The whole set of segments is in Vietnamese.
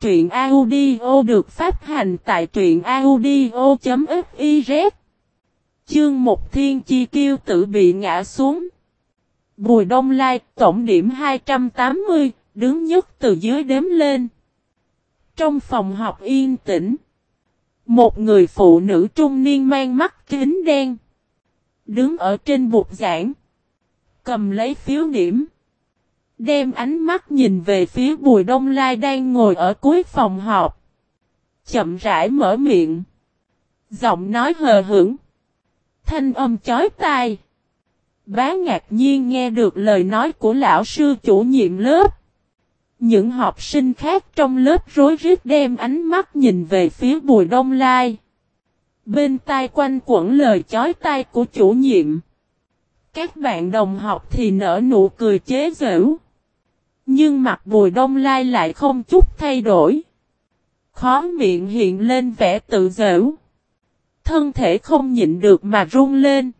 Truyện audio được phát hành tại truyện audio.fiz Chương một Thiên Chi Kiêu Tử bị ngã xuống. Bùi Đông Lai, tổng điểm 280, đứng nhất từ dưới đếm lên. Trong phòng học yên tĩnh, một người phụ nữ trung niên mang mắt kính đen, đứng ở trên bục giảng, cầm lấy phiếu điểm, đem ánh mắt nhìn về phía Bùi Đông Lai đang ngồi ở cuối phòng họp. Chậm rãi mở miệng, giọng nói hờ hững, thanh âm chói tai. Bá ngạc nhiên nghe được lời nói của lão sư chủ nhiệm lớp. Những học sinh khác trong lớp rối rít đem ánh mắt nhìn về phía Bùi Đông Lai. Bên tai quanh quẩn lời chói tai của chủ nhiệm. Các bạn đồng học thì nở nụ cười chế giễu. Nhưng mặt Bùi Đông Lai lại không chút thay đổi. Khó miệng hiện lên vẻ tự giễu. Thân thể không nhịn được mà run lên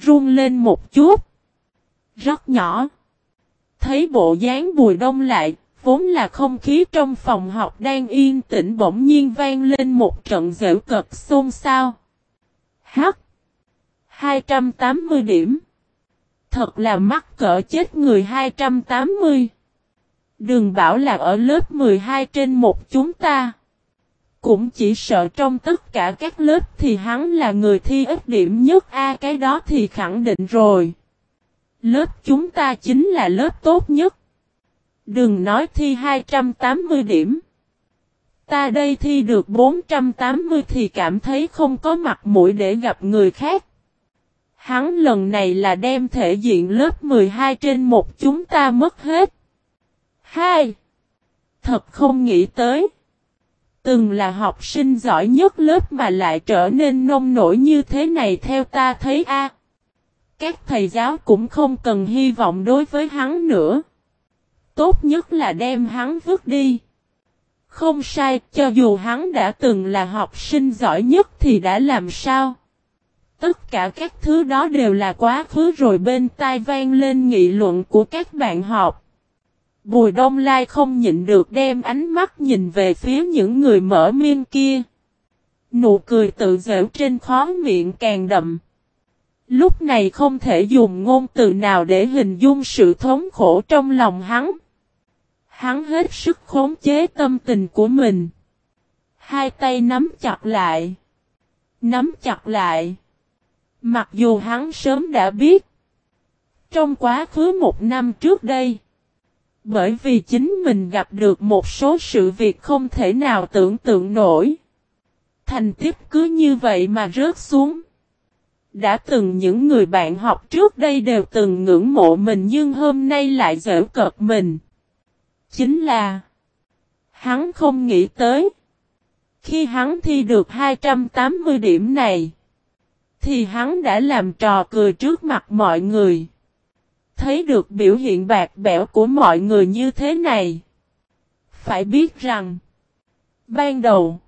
run lên một chút. Rất nhỏ. Thấy bộ dáng bùi đông lại, vốn là không khí trong phòng học đang yên tĩnh bỗng nhiên vang lên một trận giễu cực xôn xao. Hắc. 280 điểm. Thật là mắc cỡ chết người 280. Đừng bảo là ở lớp 12 trên một chúng ta. Cũng chỉ sợ trong tất cả các lớp thì hắn là người thi ít điểm nhất A, cái đó thì khẳng định rồi. Lớp chúng ta chính là lớp tốt nhất. Đừng nói thi 280 điểm. Ta đây thi được 480 thì cảm thấy không có mặt mũi để gặp người khác. Hắn lần này là đem thể diện lớp 12 trên một chúng ta mất hết. 2. Thật không nghĩ tới. Từng là học sinh giỏi nhất lớp mà lại trở nên nông nổi như thế này theo ta thấy a. Các thầy giáo cũng không cần hy vọng đối với hắn nữa. Tốt nhất là đem hắn vứt đi. Không sai, cho dù hắn đã từng là học sinh giỏi nhất thì đã làm sao? Tất cả các thứ đó đều là quá khứ rồi bên tai vang lên nghị luận của các bạn học. Bùi Đông Lai không nhịn được đem ánh mắt nhìn về phía những người mở miên kia. Nụ cười tự dễu trên khó miệng càng đậm. Lúc này không thể dùng ngôn từ nào để hình dung sự thống khổ trong lòng hắn. Hắn hết sức khống chế tâm tình của mình. Hai tay nắm chặt lại. Nắm chặt lại. Mặc dù hắn sớm đã biết. Trong quá khứ một năm trước đây. Bởi vì chính mình gặp được một số sự việc không thể nào tưởng tượng nổi. Thành tiếp cứ như vậy mà rớt xuống. Đã từng những người bạn học trước đây đều từng ngưỡng mộ mình nhưng hôm nay lại dễ cợt mình. Chính là, Hắn không nghĩ tới. Khi hắn thi được 280 điểm này thì hắn đã làm trò cười trước mặt mọi người thấy được biểu hiện bạc bẽo của mọi người như thế này. Phải biết rằng, ban đầu,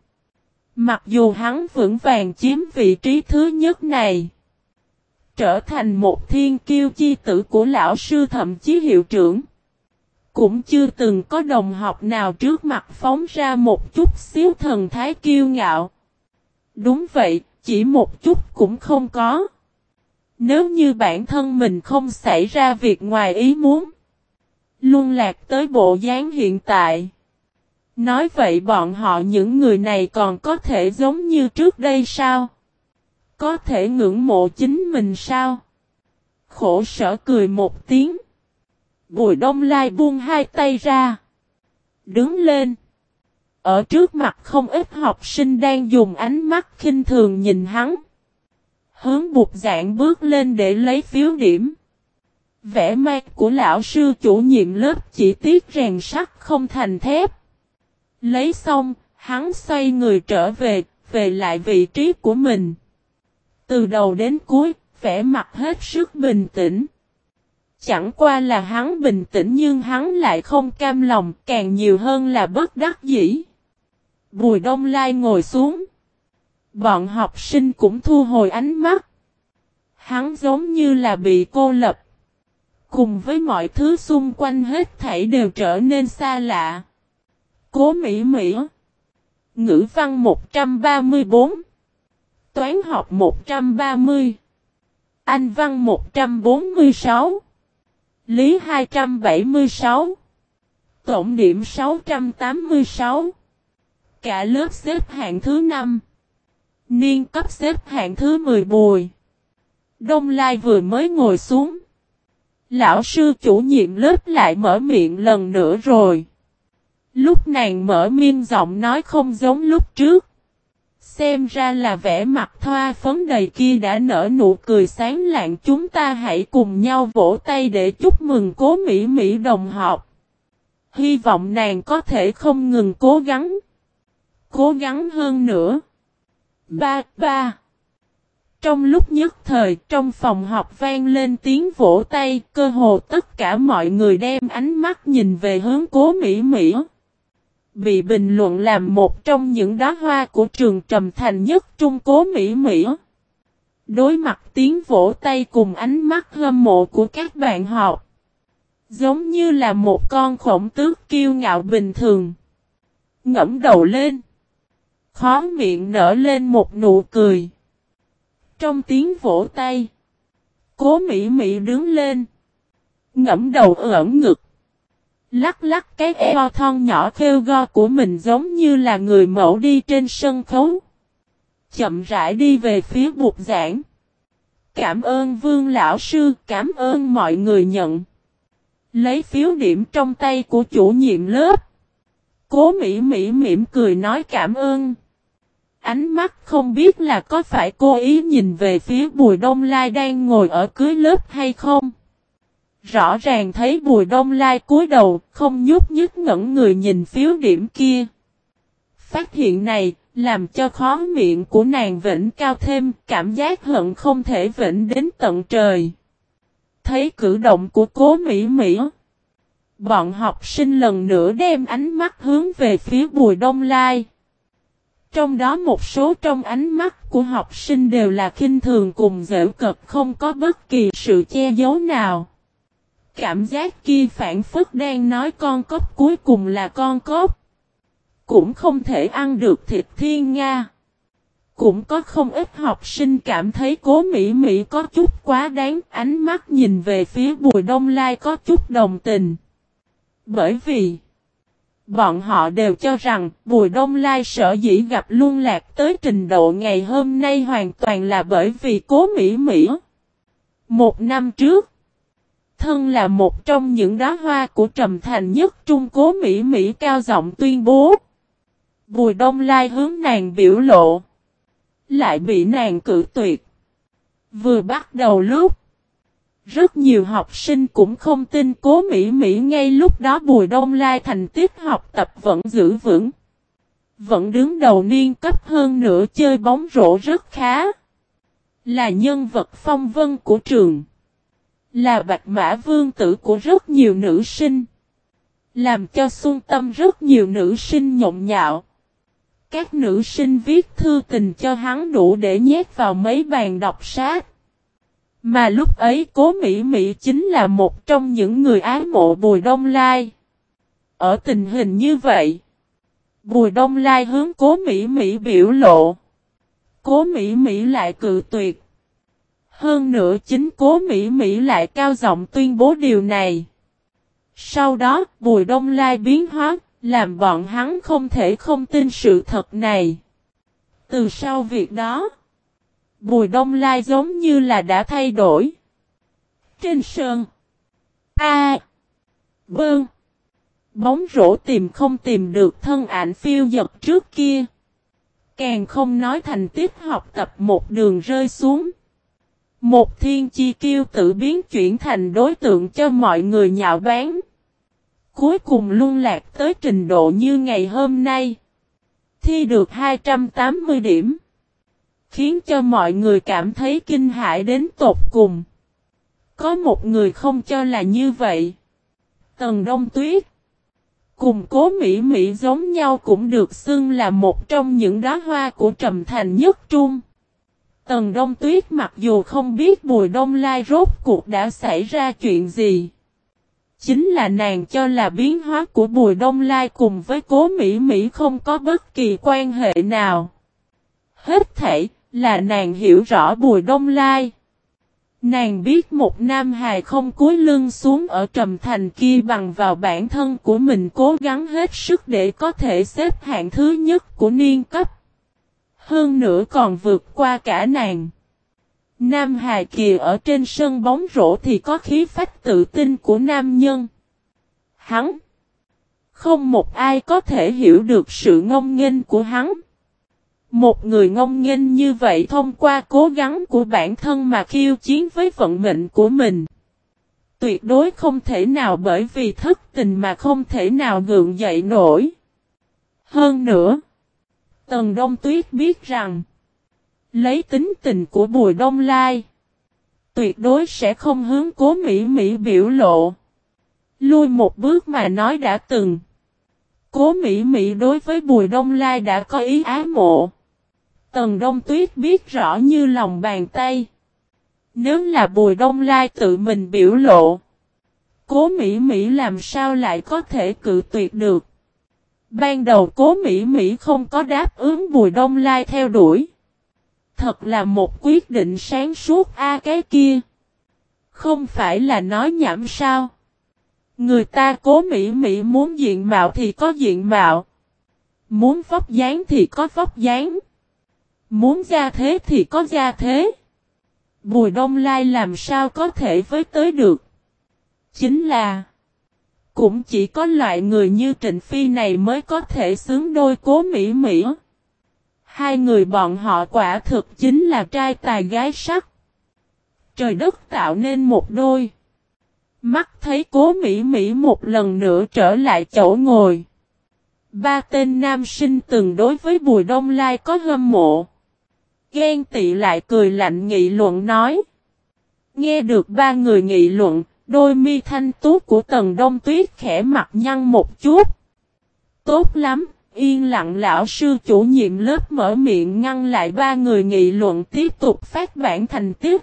mặc dù hắn vững vàng chiếm vị trí thứ nhất này, trở thành một thiên kiêu chi tử của lão sư thậm chí hiệu trưởng, cũng chưa từng có đồng học nào trước mặt phóng ra một chút xíu thần thái kiêu ngạo. Đúng vậy, chỉ một chút cũng không có. Nếu như bản thân mình không xảy ra việc ngoài ý muốn. Luôn lạc tới bộ dáng hiện tại. Nói vậy bọn họ những người này còn có thể giống như trước đây sao? Có thể ngưỡng mộ chính mình sao? Khổ sở cười một tiếng. Bùi đông lai buông hai tay ra. Đứng lên. Ở trước mặt không ít học sinh đang dùng ánh mắt khinh thường nhìn hắn. Hướng bục dạng bước lên để lấy phiếu điểm. Vẽ mặt của lão sư chủ nhiệm lớp chỉ tiếc rèn sắt không thành thép. Lấy xong, hắn xoay người trở về, về lại vị trí của mình. Từ đầu đến cuối, vẽ mặt hết sức bình tĩnh. Chẳng qua là hắn bình tĩnh nhưng hắn lại không cam lòng, càng nhiều hơn là bất đắc dĩ. Bùi Đông Lai ngồi xuống. Bọn học sinh cũng thu hồi ánh mắt. Hắn giống như là bị cô lập. Cùng với mọi thứ xung quanh hết thảy đều trở nên xa lạ. Cố Mỹ Mỹ Ngữ văn 134 Toán học 130 Anh văn 146 Lý 276 Tổng điểm 686 Cả lớp xếp hạng thứ 5 Niên cấp xếp hạng thứ 10 bùi Đông Lai vừa mới ngồi xuống Lão sư chủ nhiệm lớp lại mở miệng lần nữa rồi Lúc nàng mở miên giọng nói không giống lúc trước. Xem ra là vẻ mặt thoa phấn đầy kia đã nở nụ cười sáng lạng chúng ta hãy cùng nhau vỗ tay để chúc mừng cố Mỹ Mỹ đồng học. Hy vọng nàng có thể không ngừng cố gắng. Cố gắng hơn nữa. Ba, ba. Trong lúc nhất thời, trong phòng học vang lên tiếng vỗ tay, cơ hồ tất cả mọi người đem ánh mắt nhìn về hướng cố Mỹ Mỹ. Bị bình luận làm một trong những đóa hoa của trường trầm thành nhất trung cố Mỹ Mỹ. Đối mặt tiếng vỗ tay cùng ánh mắt hâm mộ của các bạn học. Giống như là một con khổng tước kiêu ngạo bình thường. Ngẫm đầu lên. Khó miệng nở lên một nụ cười. Trong tiếng vỗ tay. Cố Mỹ Mỹ đứng lên. Ngẫm đầu ẩn ngực. Lắc lắc cái eo thon nhỏ khêu go của mình giống như là người mẫu đi trên sân khấu. Chậm rãi đi về phía bục giảng. Cảm ơn vương lão sư, cảm ơn mọi người nhận. Lấy phiếu điểm trong tay của chủ nhiệm lớp. Cố Mỹ Mỹ mỉm cười nói cảm ơn. Ánh mắt không biết là có phải cô ý nhìn về phía Bùi Đông Lai đang ngồi ở cưới lớp hay không. Rõ ràng thấy Bùi Đông Lai cúi đầu, không nhúc nhích ngẩn người nhìn phiếu điểm kia. Phát hiện này, làm cho khó miệng của nàng vĩnh cao thêm, cảm giác hận không thể vĩnh đến tận trời. Thấy cử động của cố Mỹ Mỹ. Bọn học sinh lần nữa đem ánh mắt hướng về phía Bùi Đông Lai. Trong đó một số trong ánh mắt của học sinh đều là khinh thường cùng dễ cực không có bất kỳ sự che giấu nào. Cảm giác kia phản phức đang nói con cốc cuối cùng là con cốc. Cũng không thể ăn được thịt thiên nga. Cũng có không ít học sinh cảm thấy cố Mỹ Mỹ có chút quá đáng, ánh mắt nhìn về phía Bùi Đông Lai có chút đồng tình. Bởi vì bọn họ đều cho rằng Bùi Đông Lai sở dĩ gặp luân lạc tới trình độ ngày hôm nay hoàn toàn là bởi vì cố Mỹ Mỹ. Một năm trước, thân là một trong những đóa hoa của trầm thành nhất trung cố Mỹ Mỹ cao giọng tuyên bố. Bùi đông lai hướng nàng biểu lộ. Lại bị nàng cử tuyệt. Vừa bắt đầu lúc. Rất nhiều học sinh cũng không tin cố Mỹ Mỹ ngay lúc đó Bùi Đông Lai thành tích học tập vẫn giữ vững. Vẫn đứng đầu niên cấp hơn nữa chơi bóng rổ rất khá. Là nhân vật phong vân của trường. Là bạch mã vương tử của rất nhiều nữ sinh. Làm cho xuân tâm rất nhiều nữ sinh nhộn nhạo. Các nữ sinh viết thư tình cho hắn đủ để nhét vào mấy bàn đọc sát. Mà lúc ấy cố Mỹ Mỹ chính là một trong những người ái mộ Bùi Đông Lai. Ở tình hình như vậy, Bùi Đông Lai hướng cố Mỹ Mỹ biểu lộ. Cố Mỹ Mỹ lại cự tuyệt. Hơn nữa chính cố Mỹ Mỹ lại cao giọng tuyên bố điều này. Sau đó, Bùi Đông Lai biến hóa, làm bọn hắn không thể không tin sự thật này. Từ sau việc đó, Bùi Đông Lai giống như là đã thay đổi. Trên sơn. A, Bơn, bóng rổ tìm không tìm được thân ảnh phiêu dật trước kia. Càng không nói thành tích học tập một đường rơi xuống. Một thiên chi kiêu tự biến chuyển thành đối tượng cho mọi người nhạo báng. Cuối cùng luôn lạc tới trình độ như ngày hôm nay. Thi được 280 điểm. Khiến cho mọi người cảm thấy kinh hãi đến tột cùng. Có một người không cho là như vậy. Tần Đông Tuyết. Cùng cố Mỹ Mỹ giống nhau cũng được xưng là một trong những đóa hoa của Trầm Thành nhất trung. Tần Đông Tuyết mặc dù không biết Bùi Đông Lai rốt cuộc đã xảy ra chuyện gì. Chính là nàng cho là biến hóa của Bùi Đông Lai cùng với cố Mỹ Mỹ không có bất kỳ quan hệ nào. Hết thảy là nàng hiểu rõ Bùi Đông Lai. Nàng biết một nam hài không cúi lưng xuống ở trầm thành kia bằng vào bản thân của mình cố gắng hết sức để có thể xếp hạng thứ nhất của niên cấp. Hơn nữa còn vượt qua cả nàng. Nam hài kìa ở trên sân bóng rổ thì có khí phách tự tin của nam nhân. Hắn. Không một ai có thể hiểu được sự ngông nghênh của hắn. Một người ngông nghênh như vậy thông qua cố gắng của bản thân mà khiêu chiến với vận mệnh của mình. Tuyệt đối không thể nào bởi vì thất tình mà không thể nào gượng dậy nổi. Hơn nữa, Tần Đông Tuyết biết rằng, lấy tính tình của Bùi Đông Lai, tuyệt đối sẽ không hướng cố Mỹ Mỹ biểu lộ. Lui một bước mà nói đã từng. Cố Mỹ Mỹ đối với Bùi Đông Lai đã có ý ái mộ. Tần Đông Tuyết biết rõ như lòng bàn tay. Nếu là Bùi Đông Lai tự mình biểu lộ. Cố Mỹ Mỹ làm sao lại có thể cự tuyệt được. Ban đầu Cố Mỹ Mỹ không có đáp ứng Bùi Đông Lai theo đuổi. Thật là một quyết định sáng suốt a cái kia. Không phải là nói nhảm sao. Người ta Cố Mỹ Mỹ muốn diện mạo thì có diện mạo. Muốn vóc dáng thì có vóc dáng. Muốn ra thế thì có ra thế. Bùi Đông Lai làm sao có thể với tới được. Chính là. Cũng chỉ có loại người như Trịnh Phi này mới có thể xứng đôi cố Mỹ Mỹ. Hai người bọn họ quả thực chính là trai tài gái sắc. Trời đất tạo nên một đôi. Mắt thấy cố Mỹ Mỹ một lần nữa trở lại chỗ ngồi. Ba tên nam sinh từng đối với Bùi Đông Lai có hâm mộ. Ghen tị lại cười lạnh nghị luận nói. Nghe được ba người nghị luận, đôi mi thanh tú của tầng đông tuyết khẽ mặt nhăn một chút. Tốt lắm, yên lặng lão sư chủ nhiệm lớp mở miệng ngăn lại ba người nghị luận tiếp tục phát bản thành tiếp.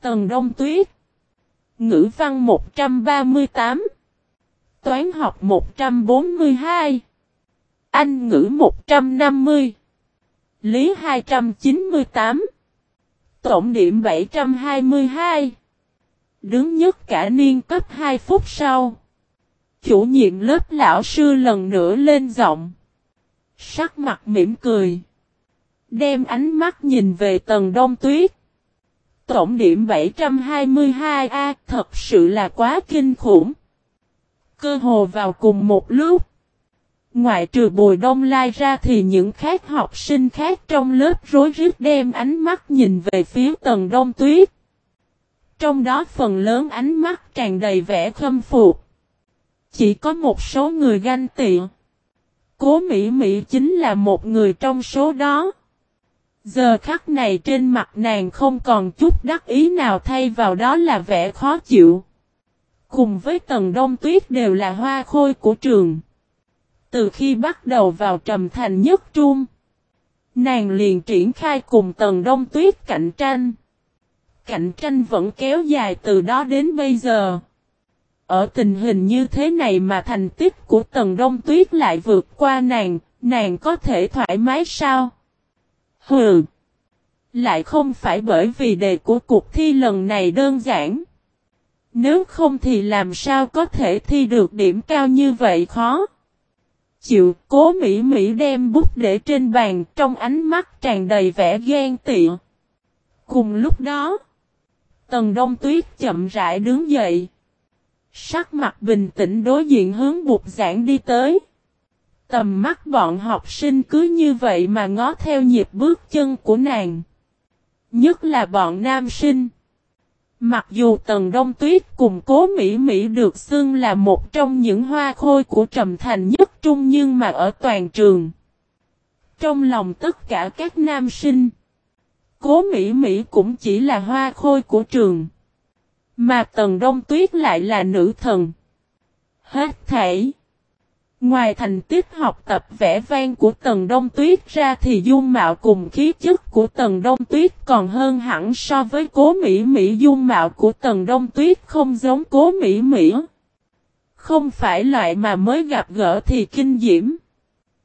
Tầng đông tuyết. Ngữ văn 138. Toán học 142. Anh ngữ 150. Lý 298 Tổng điểm 722 Đứng nhất cả niên cấp 2 phút sau. Chủ nhiệm lớp lão sư lần nữa lên giọng. Sắc mặt mỉm cười. Đem ánh mắt nhìn về tầng đông tuyết. Tổng điểm 722A thật sự là quá kinh khủng. Cơ hồ vào cùng một lúc. Ngoại trừ bồi đông lai ra thì những khác học sinh khác trong lớp rối rít đem ánh mắt nhìn về phía tầng đông tuyết. Trong đó phần lớn ánh mắt tràn đầy vẻ khâm phục. Chỉ có một số người ganh tị. Cố Mỹ Mỹ chính là một người trong số đó. Giờ khắc này trên mặt nàng không còn chút đắc ý nào thay vào đó là vẻ khó chịu. Cùng với tầng đông tuyết đều là hoa khôi của trường. Từ khi bắt đầu vào trầm thành nhất trung, nàng liền triển khai cùng tầng đông tuyết cạnh tranh. Cạnh tranh vẫn kéo dài từ đó đến bây giờ. Ở tình hình như thế này mà thành tích của tầng đông tuyết lại vượt qua nàng, nàng có thể thoải mái sao? Hừ! Lại không phải bởi vì đề của cuộc thi lần này đơn giản. Nếu không thì làm sao có thể thi được điểm cao như vậy khó chịu, cố Mỹ Mỹ đem bút để trên bàn trong ánh mắt tràn đầy vẻ ghen tị. Cùng lúc đó, Tần Đông Tuyết chậm rãi đứng dậy. Sắc mặt bình tĩnh đối diện hướng bục giảng đi tới. Tầm mắt bọn học sinh cứ như vậy mà ngó theo nhịp bước chân của nàng. Nhất là bọn nam sinh. Mặc dù Tần Đông Tuyết cùng Cố Mỹ Mỹ được xưng là một trong những hoa khôi của Trầm Thành nhất trung nhưng mà ở toàn trường. Trong lòng tất cả các nam sinh, Cố Mỹ Mỹ cũng chỉ là hoa khôi của trường. Mà Tần Đông Tuyết lại là nữ thần. Hết thảy. Ngoài thành tích học tập vẽ vang của Tần Đông Tuyết ra thì dung mạo cùng khí chất của Tần Đông Tuyết còn hơn hẳn so với cố Mỹ Mỹ dung mạo của Tần Đông Tuyết không giống cố Mỹ Mỹ. không phải loại mà mới gặp gỡ thì kinh diễm.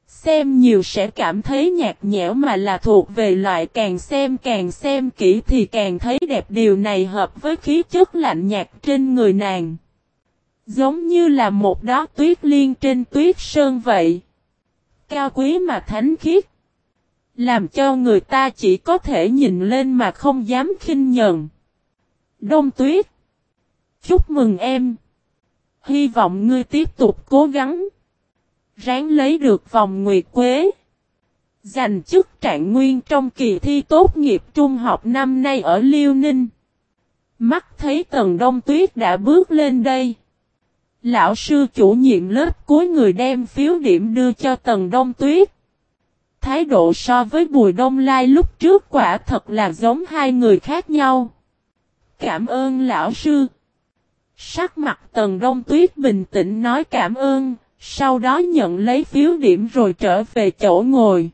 Xem nhiều sẽ cảm thấy nhạt nhẽo mà là thuộc về loại càng xem càng xem kỹ thì càng thấy đẹp điều này hợp với khí chất lạnh nhạt trên người nàng. Giống như là một đóa tuyết liên trên tuyết sơn vậy. Cao quý mà thánh khiết. Làm cho người ta chỉ có thể nhìn lên mà không dám khinh nhận. Đông tuyết. Chúc mừng em. Hy vọng ngươi tiếp tục cố gắng. Ráng lấy được vòng nguyệt quế. Giành chức trạng nguyên trong kỳ thi tốt nghiệp trung học năm nay ở Liêu Ninh. Mắt thấy tầng đông tuyết đã bước lên đây. Lão sư chủ nhiệm lớp cuối người đem phiếu điểm đưa cho tần đông tuyết. Thái độ so với Bùi Đông Lai lúc trước quả thật là giống hai người khác nhau. Cảm ơn lão sư. Sắc mặt tần đông tuyết bình tĩnh nói cảm ơn, sau đó nhận lấy phiếu điểm rồi trở về chỗ ngồi.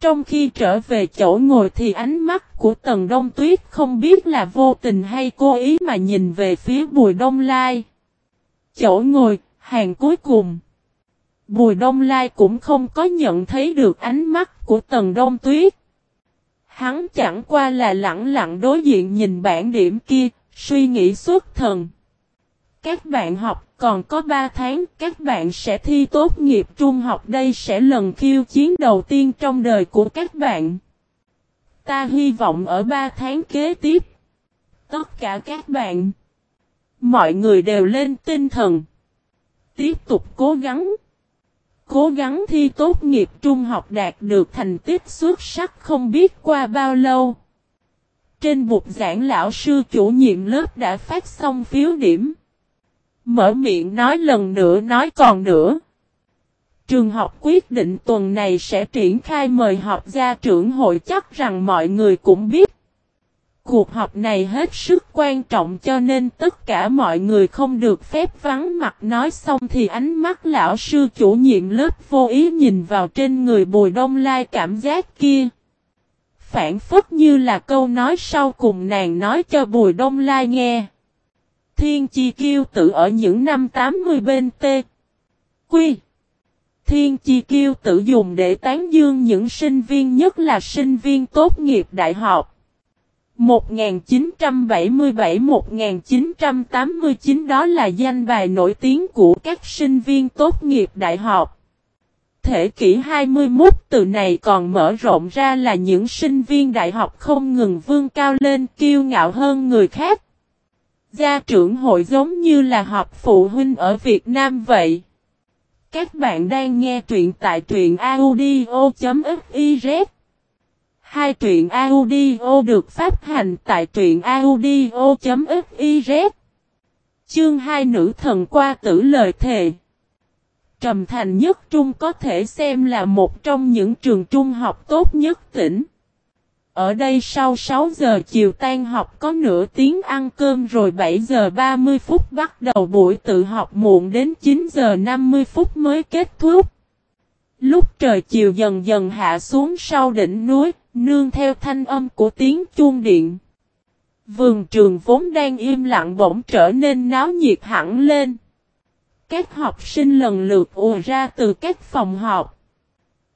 Trong khi trở về chỗ ngồi thì ánh mắt của tần đông tuyết không biết là vô tình hay cố ý mà nhìn về phía bùi đông lai. Chỗ ngồi, hàng cuối cùng. Bùi Đông Lai cũng không có nhận thấy được ánh mắt của Tần Đông Tuyết. Hắn chẳng qua là lặng lặng đối diện nhìn bản điểm kia, suy nghĩ suốt thần. Các bạn học còn có 3 tháng, các bạn sẽ thi tốt nghiệp trung học đây sẽ lần khiêu chiến đầu tiên trong đời của các bạn. Ta hy vọng ở 3 tháng kế tiếp, tất cả các bạn, mọi người đều lên tinh thần, tiếp tục cố gắng cố gắng thi tốt nghiệp trung học đạt được thành tích xuất sắc không biết qua bao lâu. Trên bục giảng lão sư chủ nhiệm lớp đã phát xong phiếu điểm. Mở miệng nói lần nữa nói còn nữa. Trường học quyết định tuần này sẽ triển khai mời họp gia trưởng hội chắc rằng mọi người cũng biết. Cuộc họp này hết sức quan trọng cho nên tất cả mọi người không được phép vắng mặt nói xong thì ánh mắt lão sư chủ nhiệm lớp vô ý nhìn vào trên người bùi đông lai cảm giác kia. Phản phất như là câu nói sau cùng nàng nói cho bùi đông lai nghe. Thiên chi kiêu tự ở những năm 80 bên T. Quy. Thiên chi kiêu tự dùng để tán dương những sinh viên, nhất là sinh viên tốt nghiệp đại học. 1977-1989 đó là danh bài nổi tiếng của các sinh viên tốt nghiệp đại học. Thể kỷ 21 từ này còn mở rộng ra là những sinh viên đại học không ngừng vươn cao lên, kiêu ngạo hơn người khác. Gia trưởng hội giống như là họp phụ huynh ở Việt Nam vậy. Các bạn đang nghe truyện tại truyện audio.fif Hai truyện audio được phát hành tại truyện audio.fiz Chương hai nữ thần qua tử lời thề Trầm Thành nhất trung có thể xem là một trong những trường trung học tốt nhất tỉnh. Ở đây sau 6 giờ chiều tan học có nửa tiếng ăn cơm rồi 7 giờ 30 phút bắt đầu buổi tự học muộn đến 9 giờ 50 phút mới kết thúc. Lúc trời chiều dần dần hạ xuống sau đỉnh núi, Nương theo thanh âm của tiếng chuông điện. Vườn trường vốn đang im lặng bỗng trở nên náo nhiệt hẳn lên. Các học sinh lần lượt ùa ra từ các phòng học.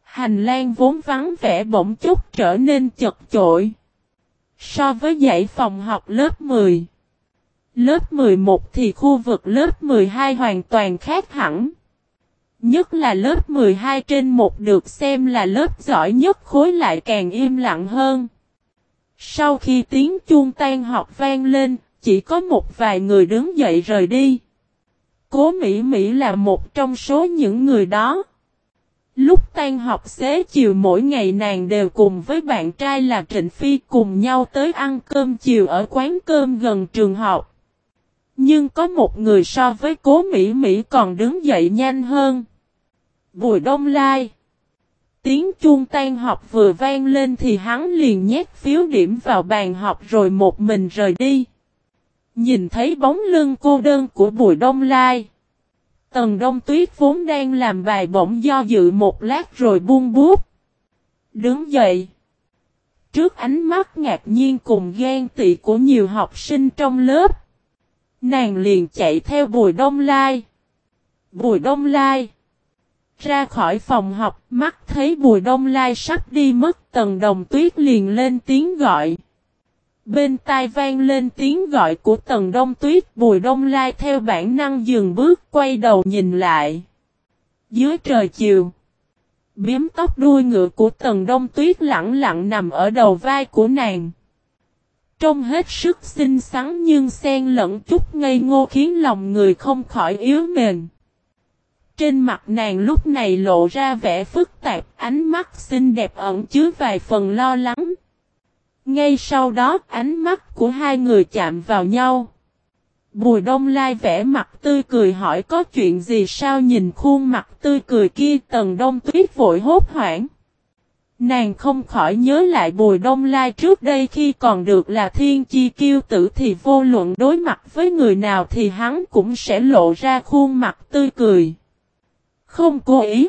Hành lang vốn vắng vẻ bỗng chút trở nên chật chội. So với dãy phòng học lớp 10. Lớp 11 thì khu vực lớp 12 hoàn toàn khác hẳn. Nhất là lớp 12 trên một được xem là lớp giỏi nhất khối lại càng im lặng hơn. Sau khi tiếng chuông tan học vang lên, chỉ có một vài người đứng dậy rời đi. Cố Mỹ Mỹ là một trong số những người đó. Lúc tan học xế chiều mỗi ngày nàng đều cùng với bạn trai là Trịnh Phi cùng nhau tới ăn cơm chiều ở quán cơm gần trường học. Nhưng có một người so với cố Mỹ Mỹ còn đứng dậy nhanh hơn. Bùi Đông Lai. Tiếng chuông tan học vừa vang lên thì hắn liền nhét phiếu điểm vào bàn học rồi một mình rời đi. Nhìn thấy bóng lưng cô đơn của Bùi Đông Lai. Tần Đông Tuyết vốn đang làm bài bỗng do dự một lát rồi buông bút. Đứng dậy. Trước ánh mắt ngạc nhiên cùng ghen tị của nhiều học sinh trong lớp. Nàng liền chạy theo Bùi Đông Lai. Bùi Đông Lai. Ra khỏi phòng học, mắt thấy Bùi Đông Lai sắp đi mất, Tần Đồng Tuyết liền lên tiếng gọi. Bên tai vang lên tiếng gọi của Tần Đông Tuyết, Bùi Đông Lai theo bản năng dừng bước, quay đầu nhìn lại. Dưới trời chiều, biếm tóc đuôi ngựa của Tần Đông Tuyết lặng lặng nằm ở đầu vai của nàng. Trông hết sức xinh xắn nhưng xen lẫn chút ngây ngô khiến lòng người không khỏi yếu mềm. Trên mặt nàng lúc này lộ ra vẻ phức tạp, ánh mắt xinh đẹp ẩn chứa vài phần lo lắng. Ngay sau đó, ánh mắt của hai người chạm vào nhau. Bùi đông lai vẽ mặt tươi cười hỏi có chuyện gì sao nhìn khuôn mặt tươi cười kia tần đông tuyết vội hốt hoảng. Nàng không khỏi nhớ lại bùi đông lai trước đây khi còn được là thiên chi kiêu tử thì vô luận đối mặt với người nào thì hắn cũng sẽ lộ ra khuôn mặt tươi cười. Không cố ý.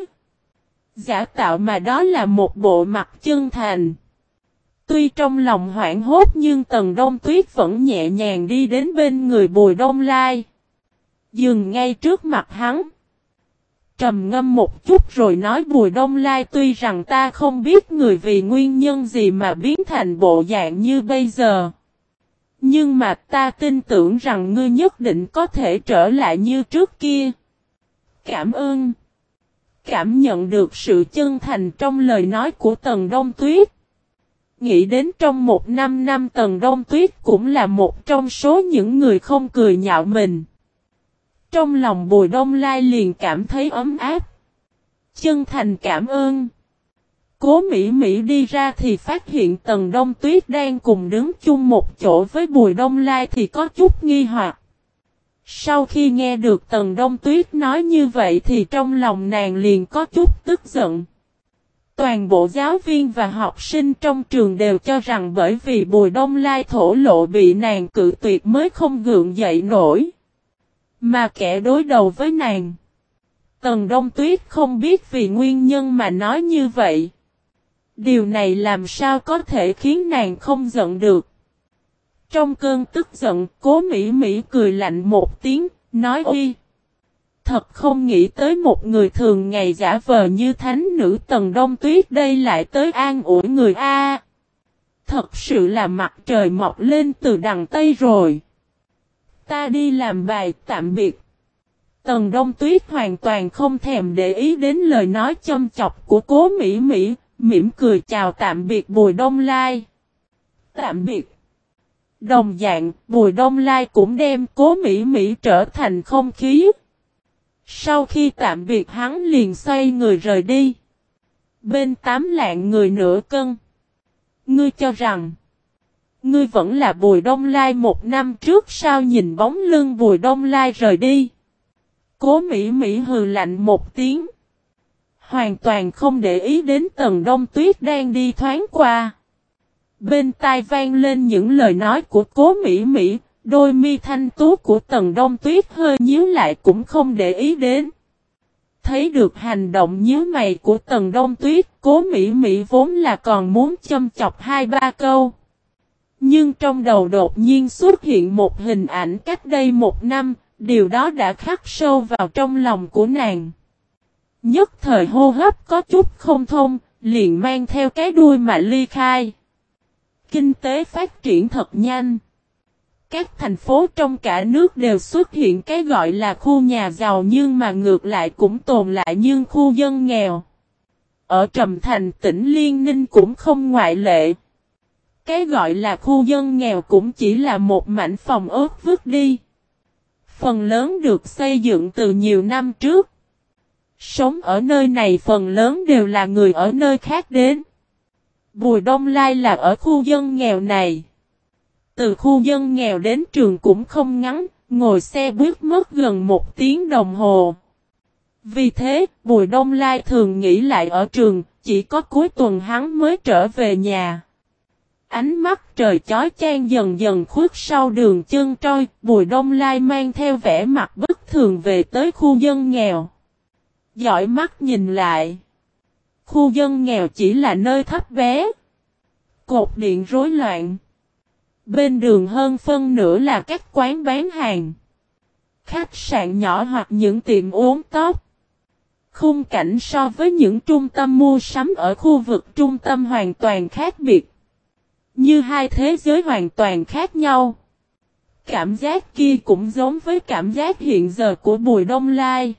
Giả tạo mà đó là một bộ mặt chân thành. Tuy trong lòng hoảng hốt nhưng Tần Đông Tuyết vẫn nhẹ nhàng đi đến bên người Bùi Đông Lai. Dừng ngay trước mặt hắn. Trầm ngâm một chút rồi nói Bùi Đông Lai tuy rằng ta không biết người vì nguyên nhân gì mà biến thành bộ dạng như bây giờ. Nhưng mà ta tin tưởng rằng ngươi nhất định có thể trở lại như trước kia. Cảm ơn. Cảm nhận được sự chân thành trong lời nói của Tần Đông Tuyết. Nghĩ đến trong một năm năm Tần Đông Tuyết cũng là một trong số những người không cười nhạo mình. Trong lòng Bùi Đông Lai liền cảm thấy ấm áp. Chân thành cảm ơn. Cố Mỹ Mỹ đi ra thì phát hiện Tần Đông Tuyết đang cùng đứng chung một chỗ với Bùi Đông Lai thì có chút nghi hoặc. Sau khi nghe được Tần Đông Tuyết nói như vậy thì trong lòng nàng liền có chút tức giận. Toàn bộ giáo viên và học sinh trong trường đều cho rằng bởi vì Bùi Đông Lai thổ lộ bị nàng cự tuyệt mới không gượng dậy nổi. Mà kẻ đối đầu với nàng. Tần Đông Tuyết không biết vì nguyên nhân mà nói như vậy. Điều này làm sao có thể khiến nàng không giận được. Trong cơn tức giận, cố Mỹ Mỹ cười lạnh một tiếng, nói uy. Thật không nghĩ tới một người thường ngày giả vờ như thánh nữ tần đông tuyết đây lại tới an ủi người A. Thật sự là mặt trời mọc lên từ đằng Tây rồi. Ta đi làm bài tạm biệt. Tần Đông Tuyết hoàn toàn không thèm để ý đến lời nói châm chọc của cố Mỹ Mỹ, mỉm cười chào tạm biệt Bùi Đông Lai. Tạm biệt. Đồng dạng, Bùi Đông Lai cũng đem cố Mỹ Mỹ trở thành không khí. Sau khi tạm biệt hắn liền xoay người rời đi. Bên tám lạng người nửa cân. Ngươi cho rằng. Ngươi vẫn là Bùi Đông Lai một năm trước sao nhìn bóng lưng Bùi Đông Lai rời đi. Cố Mỹ Mỹ hừ lạnh một tiếng. Hoàn toàn không để ý đến tầng đông tuyết đang đi thoáng qua. Bên tai vang lên những lời nói của cố Mỹ Mỹ, đôi mi thanh tú của tần đông tuyết hơi nhíu lại cũng không để ý đến. Thấy được hành động nhíu mày của tần đông tuyết, cố Mỹ Mỹ vốn là còn muốn châm chọc hai ba câu. Nhưng trong đầu đột nhiên xuất hiện một hình ảnh cách đây một năm, điều đó đã khắc sâu vào trong lòng của nàng. Nhất thời hô hấp có chút không thông, liền mang theo cái đuôi mà ly khai. Kinh tế phát triển thật nhanh. Các thành phố trong cả nước đều xuất hiện cái gọi là khu nhà giàu nhưng mà ngược lại cũng tồn lại nhưng khu dân nghèo. Ở Trầm Thành, tỉnh Liên Ninh cũng không ngoại lệ. Cái gọi là khu dân nghèo cũng chỉ là một mảnh phòng ớt vứt đi. Phần lớn được xây dựng từ nhiều năm trước. Sống ở nơi này phần lớn đều là người ở nơi khác đến. Bùi Đông Lai là ở khu dân nghèo này. Từ khu dân nghèo đến trường cũng không ngắn, ngồi xe buýt mất gần một tiếng đồng hồ. Vì thế, Bùi Đông Lai thường nghỉ lại ở trường, chỉ có cuối tuần hắn mới trở về nhà. Ánh mắt trời chói chang dần dần khuất sau đường chân trôi, Bùi Đông Lai mang theo vẻ mặt bất thường về tới khu dân nghèo. Giỏi mắt nhìn lại. Khu dân nghèo chỉ là nơi thấp bé. Cột điện rối loạn. Bên đường hơn phân nửa là các quán bán hàng. khách sạn nhỏ hoặc những tiệm uống tóc. Khung cảnh so với những trung tâm mua sắm ở khu vực trung tâm hoàn toàn khác biệt. Như hai thế giới hoàn toàn khác nhau. Cảm giác kia cũng giống với cảm giác hiện giờ của Bùi Đông Lai.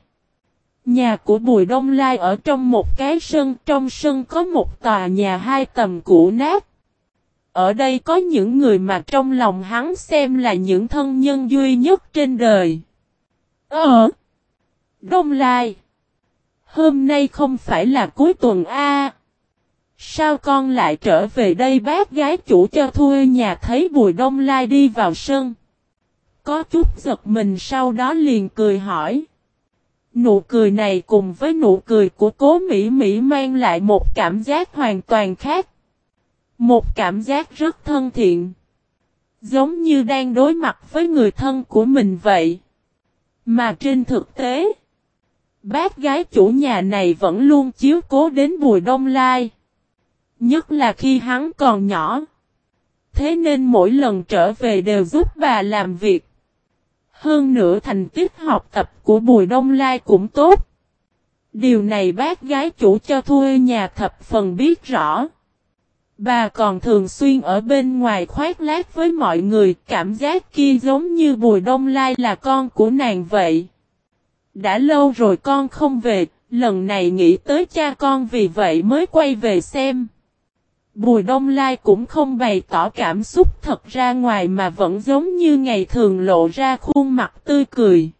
Nhà của Bùi Đông Lai ở trong một cái sân, trong sân có một tòa nhà hai tầng cũ nát. Ở đây có những người mà trong lòng hắn xem là những thân nhân duy nhất trên đời. Ờ. Đông Lai. Hôm nay không phải là cuối tuần A. Sao con lại trở về đây bác gái chủ cho thuê nhà thấy Bùi Đông Lai đi vào sân. Có chút giật mình sau đó liền cười hỏi. Nụ cười này cùng với nụ cười của cố Mỹ Mỹ mang lại một cảm giác hoàn toàn khác. Một cảm giác rất thân thiện. Giống như đang đối mặt với người thân của mình vậy. Mà trên thực tế, bác gái chủ nhà này vẫn luôn chiếu cố đến Bùi Đông Lai. Nhất là khi hắn còn nhỏ. Thế nên mỗi lần trở về đều giúp bà làm việc. Hơn nữa thành tích học tập của Bùi Đông Lai cũng tốt. Điều này bác gái chủ cho thuê nhà thập phần biết rõ. Bà còn thường xuyên ở bên ngoài khoát lát với mọi người, cảm giác kia giống như Bùi Đông Lai là con của nàng vậy. Đã lâu rồi con không về, lần này nghĩ tới cha con vì vậy mới quay về xem. Bùi Đông Lai cũng không bày tỏ cảm xúc thật ra ngoài mà vẫn giống như ngày thường lộ ra khuôn mặt tươi cười.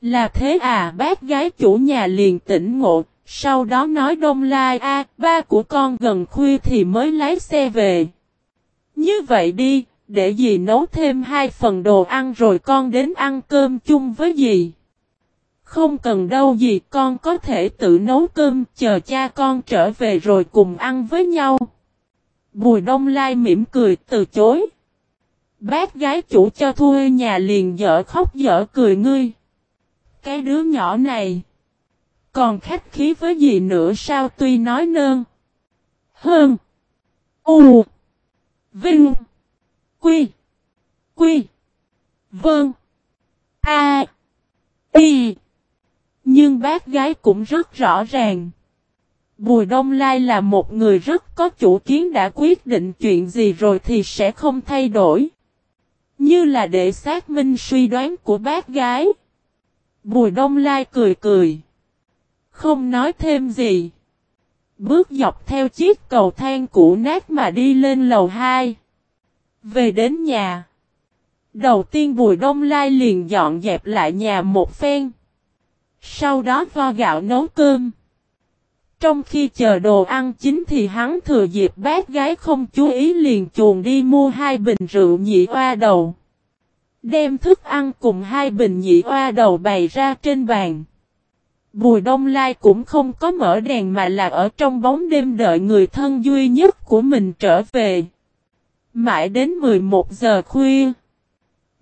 Là thế à bác gái chủ nhà liền tỉnh ngộ, sau đó nói Đông Lai a ba của con gần khuya thì mới lái xe về. Như vậy đi, để dì nấu thêm hai phần đồ ăn rồi con đến ăn cơm chung với dì. Không cần đâu gì con có thể tự nấu cơm chờ cha con trở về rồi cùng ăn với nhau. Bùi Đông Lai mỉm cười, từ chối. Bác gái chủ cho thuê nhà liền dở khóc dở cười ngươi. Cái đứa nhỏ này. Còn khách khí với gì nữa sao tuy nói nơn. Hơn. U. Vinh. Quy. Quy. Vâng. A. Y. Nhưng bác gái cũng rất rõ ràng. Bùi Đông Lai là một người rất có chủ kiến đã quyết định chuyện gì rồi thì sẽ không thay đổi. Như là để xác minh suy đoán của bác gái. Bùi Đông Lai cười cười. Không nói thêm gì. Bước dọc theo chiếc cầu thang cũ nát mà đi lên lầu 2. Về đến nhà. Đầu tiên Bùi Đông Lai liền dọn dẹp lại nhà một phen. Sau đó vo gạo nấu cơm. Trong khi chờ đồ ăn chín thì hắn thừa dịp bác gái không chú ý liền chuồn đi mua hai bình rượu nhị oa đầu. Đem thức ăn cùng hai bình nhị oa đầu bày ra trên bàn. Bùi Đông Lai cũng không có mở đèn mà là ở trong bóng đêm đợi người thân duy nhất của mình trở về. Mãi đến 11 giờ khuya.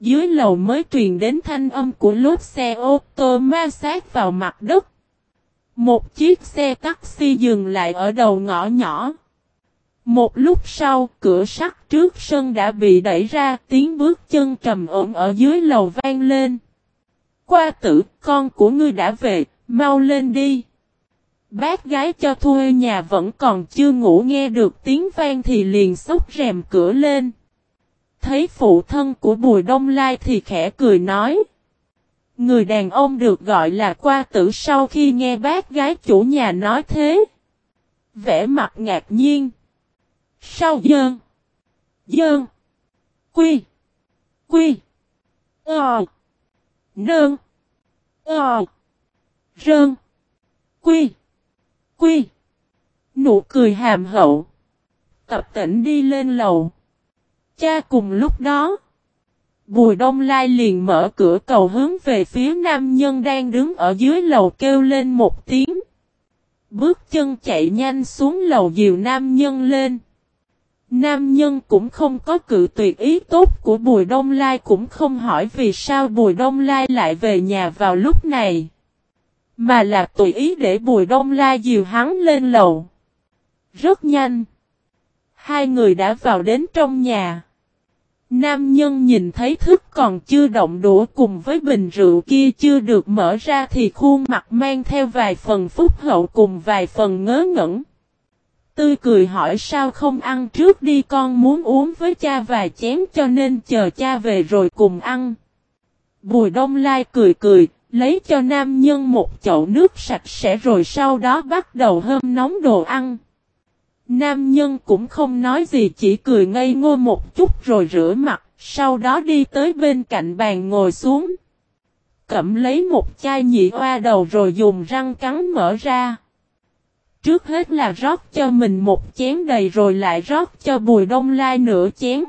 Dưới lầu mới truyền đến thanh âm của lốp xe ô tô ma sát vào mặt đất. Một chiếc xe taxi dừng lại ở đầu ngõ nhỏ. Một lúc sau, cửa sắt trước sân đã bị đẩy ra, tiếng bước chân trầm ổn ở dưới lầu vang lên. Qua tử, con của ngươi đã về, mau lên đi. Bác gái cho thuê nhà vẫn còn chưa ngủ nghe được tiếng vang thì liền xốc rèm cửa lên. Thấy phụ thân của Bùi Đông Lai thì khẽ cười nói. Người đàn ông được gọi là qua tử sau khi nghe bác gái chủ nhà nói thế. Vẽ mặt ngạc nhiên. Sau dơn. Dơn. Quy. Quy. Ờ. Nơn. Ờ. Rơn. Quy. Quy. Nụ cười hàm hậu. Tập tỉnh đi lên lầu. Cha cùng lúc đó. Bùi Đông Lai liền mở cửa cầu hướng về phía nam nhân đang đứng ở dưới lầu kêu lên một tiếng. Bước chân chạy nhanh xuống lầu dìu nam nhân lên. Nam nhân cũng không có cự tuyệt ý tốt của Bùi Đông Lai cũng không hỏi vì sao Bùi Đông Lai lại về nhà vào lúc này. Mà là tùy ý để Bùi Đông Lai dìu hắn lên lầu. Rất nhanh. Hai người đã vào đến trong nhà. Nam nhân nhìn thấy thức còn chưa động đũa cùng với bình rượu kia chưa được mở ra thì khuôn mặt mang theo vài phần phúc hậu cùng vài phần ngớ ngẩn. Tươi cười hỏi sao không ăn trước đi con muốn uống với cha vài chén cho nên chờ cha về rồi cùng ăn. Bùi đông lai cười cười, lấy cho nam nhân một chậu nước sạch sẽ rồi sau đó bắt đầu hâm nóng đồ ăn. Nam nhân cũng không nói gì chỉ cười ngây ngô một chút rồi rửa mặt, sau đó đi tới bên cạnh bàn ngồi xuống. Cẩm lấy một chai nhị hoa đầu rồi dùng răng cắn mở ra. Trước hết là rót cho mình một chén đầy rồi lại rót cho bùi đông lai nửa chén.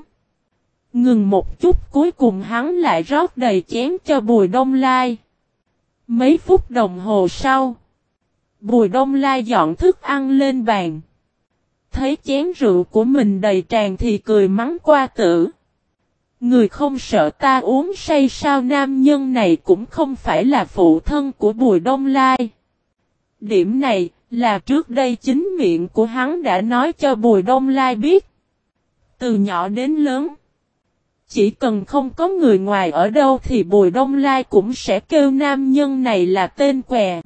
Ngừng một chút cuối cùng hắn lại rót đầy chén cho bùi đông lai. Mấy phút đồng hồ sau. Bùi đông lai dọn thức ăn lên bàn. Thấy chén rượu của mình đầy tràn thì cười mắng qua tử. Người không sợ ta uống say sao nam nhân này cũng không phải là phụ thân của Bùi Đông Lai. Điểm này là trước đây chính miệng của hắn đã nói cho Bùi Đông Lai biết. Từ nhỏ đến lớn. Chỉ cần không có người ngoài ở đâu thì Bùi Đông Lai cũng sẽ kêu nam nhân này là tên què.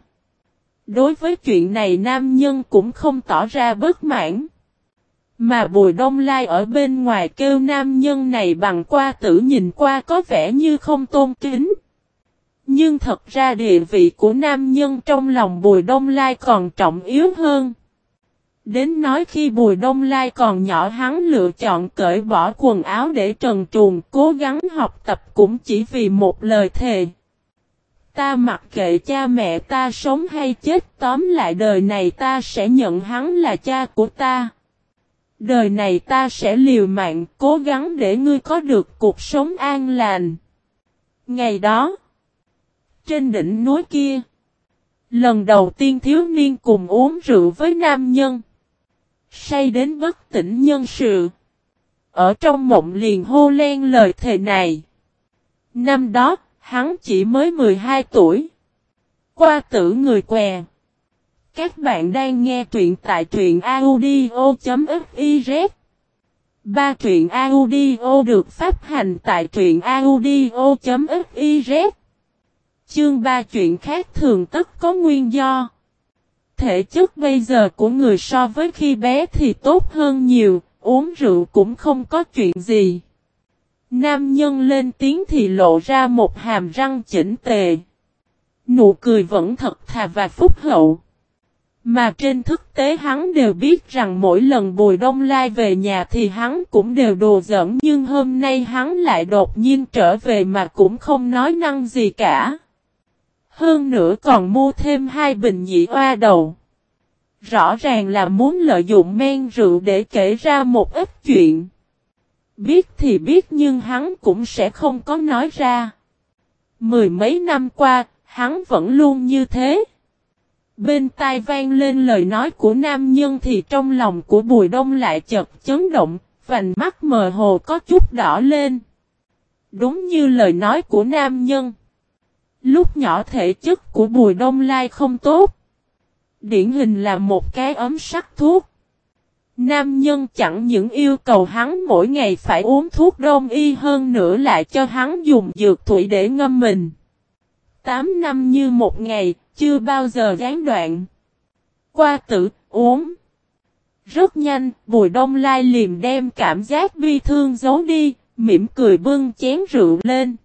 Đối với chuyện này nam nhân cũng không tỏ ra bất mãn. Mà Bùi Đông Lai ở bên ngoài kêu nam nhân này bằng qua tử nhìn qua có vẻ như không tôn kính. Nhưng thật ra địa vị của nam nhân trong lòng Bùi Đông Lai còn trọng yếu hơn. Đến nói khi Bùi Đông Lai còn nhỏ hắn lựa chọn cởi bỏ quần áo để trần truồng, cố gắng học tập cũng chỉ vì một lời thề. Ta mặc kệ cha mẹ ta sống hay chết, tóm lại đời này ta sẽ nhận hắn là cha của ta. Đời này ta sẽ liều mạng cố gắng để ngươi có được cuộc sống an lành. Ngày đó, trên đỉnh núi kia, lần đầu tiên thiếu niên cùng uống rượu với nam nhân. Say đến bất tỉnh nhân sự. Ở trong mộng liền hô len lời thề này. Năm đó, hắn chỉ mới 12 tuổi. Qua tử người què. Các bạn đang nghe truyện tại truyện audio.fiz Ba truyện audio được phát hành tại truyện audio.fiz Chương ba chuyện khác thường tất có nguyên do. Thể chất bây giờ của người so với khi bé thì tốt hơn nhiều, uống rượu cũng không có chuyện gì. Nam nhân lên tiếng thì lộ ra một hàm răng chỉnh tề. Nụ cười vẫn thật thà và phúc hậu. Mà trên thực tế hắn đều biết rằng mỗi lần Bùi Đông Lai về nhà thì hắn cũng đều đồ giỡn nhưng hôm nay hắn lại đột nhiên trở về mà cũng không nói năng gì cả. Hơn nữa còn mua thêm hai bình nhị oa đầu. Rõ ràng là muốn lợi dụng men rượu để kể ra một ít chuyện. Biết thì biết nhưng hắn cũng sẽ không có nói ra. Mười mấy năm qua, hắn vẫn luôn như thế. Bên tai vang lên lời nói của nam nhân thì trong lòng của Bùi Đông lại chợt chấn động, vành mắt mờ hồ có chút đỏ lên. Đúng như lời nói của nam nhân. Lúc nhỏ thể chất của Bùi Đông Lai không tốt. Điển hình là một cái ấm sắc thuốc. Nam nhân chẳng những yêu cầu hắn mỗi ngày phải uống thuốc đông y hơn nữa lại cho hắn dùng dược thủy để ngâm mình. Tám năm như một ngày, chưa bao giờ gián đoạn. Qua tử, uống. Rất nhanh, Bùi Đông Lai liềm đem cảm giác bi thương giấu đi, mỉm cười bưng chén rượu lên.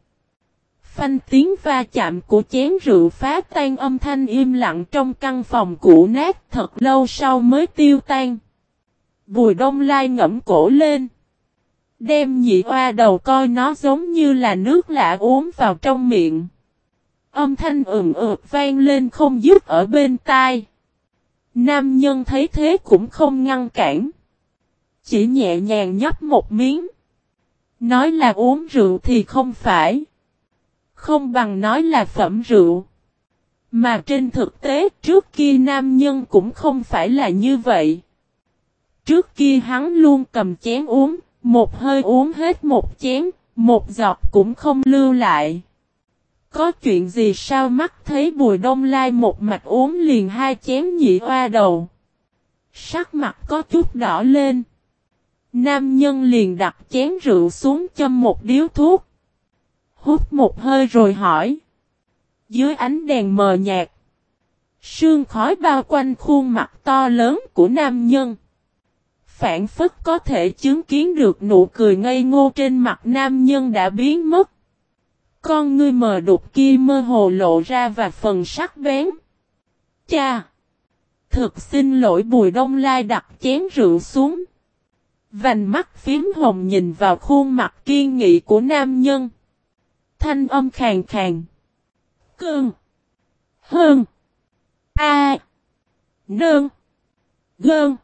Phanh tiếng va chạm của chén rượu phá tan âm thanh im lặng trong căn phòng cũ nát thật lâu sau mới tiêu tan. Bùi Đông Lai ngẫm cổ lên. Đem nhị oa đầu coi nó giống như là nước lạ uống vào trong miệng. Âm thanh ừm ực vang lên không dứt ở bên tai. Nam nhân thấy thế cũng không ngăn cản. Chỉ nhẹ nhàng nhấp một miếng. Nói là uống rượu thì không phải. Không bằng nói là phẩm rượu. Mà trên thực tế trước kia nam nhân cũng không phải là như vậy. Trước kia hắn luôn cầm chén uống, một hơi uống hết một chén, một giọt cũng không lưu lại. Có chuyện gì sao mắt thấy bùi đông lai một mạch uống liền hai chén nhị oa đầu. Sắc mặt có chút đỏ lên. Nam nhân liền đặt chén rượu xuống châm một điếu thuốc. Hút một hơi rồi hỏi. Dưới ánh đèn mờ nhạt. Sương khói bao quanh khuôn mặt to lớn của nam nhân. Phản phức có thể chứng kiến được nụ cười ngây ngô trên mặt nam nhân đã biến mất. Con ngươi mờ đục kia mơ hồ lộ ra và phần sắc bén. Cha! Thực xin lỗi bùi đông lai đặt chén rượu xuống. Vành mắt phím hồng nhìn vào khuôn mặt kiên nghị của nam nhân. Thanh âm khàn khàn. Cương. Hơn. A. Nương. Gơn.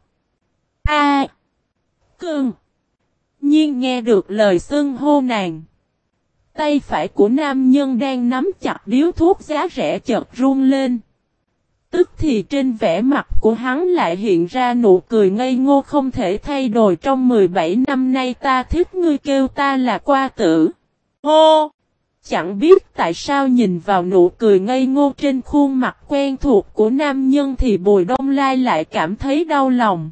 A. Cương. Nhiên nghe được lời xưng hô nàng. Tay phải của nam nhân đang nắm chặt điếu thuốc giá rẻ chợt run lên. Tức thì trên vẻ mặt của hắn lại hiện ra nụ cười ngây ngô không thể thay đổi trong 17 năm nay ta thích ngươi kêu ta là qua tử. Hô! Chẳng biết tại sao nhìn vào nụ cười ngây ngô trên khuôn mặt quen thuộc của nam nhân thì Bùi Đông Lai lại cảm thấy đau lòng.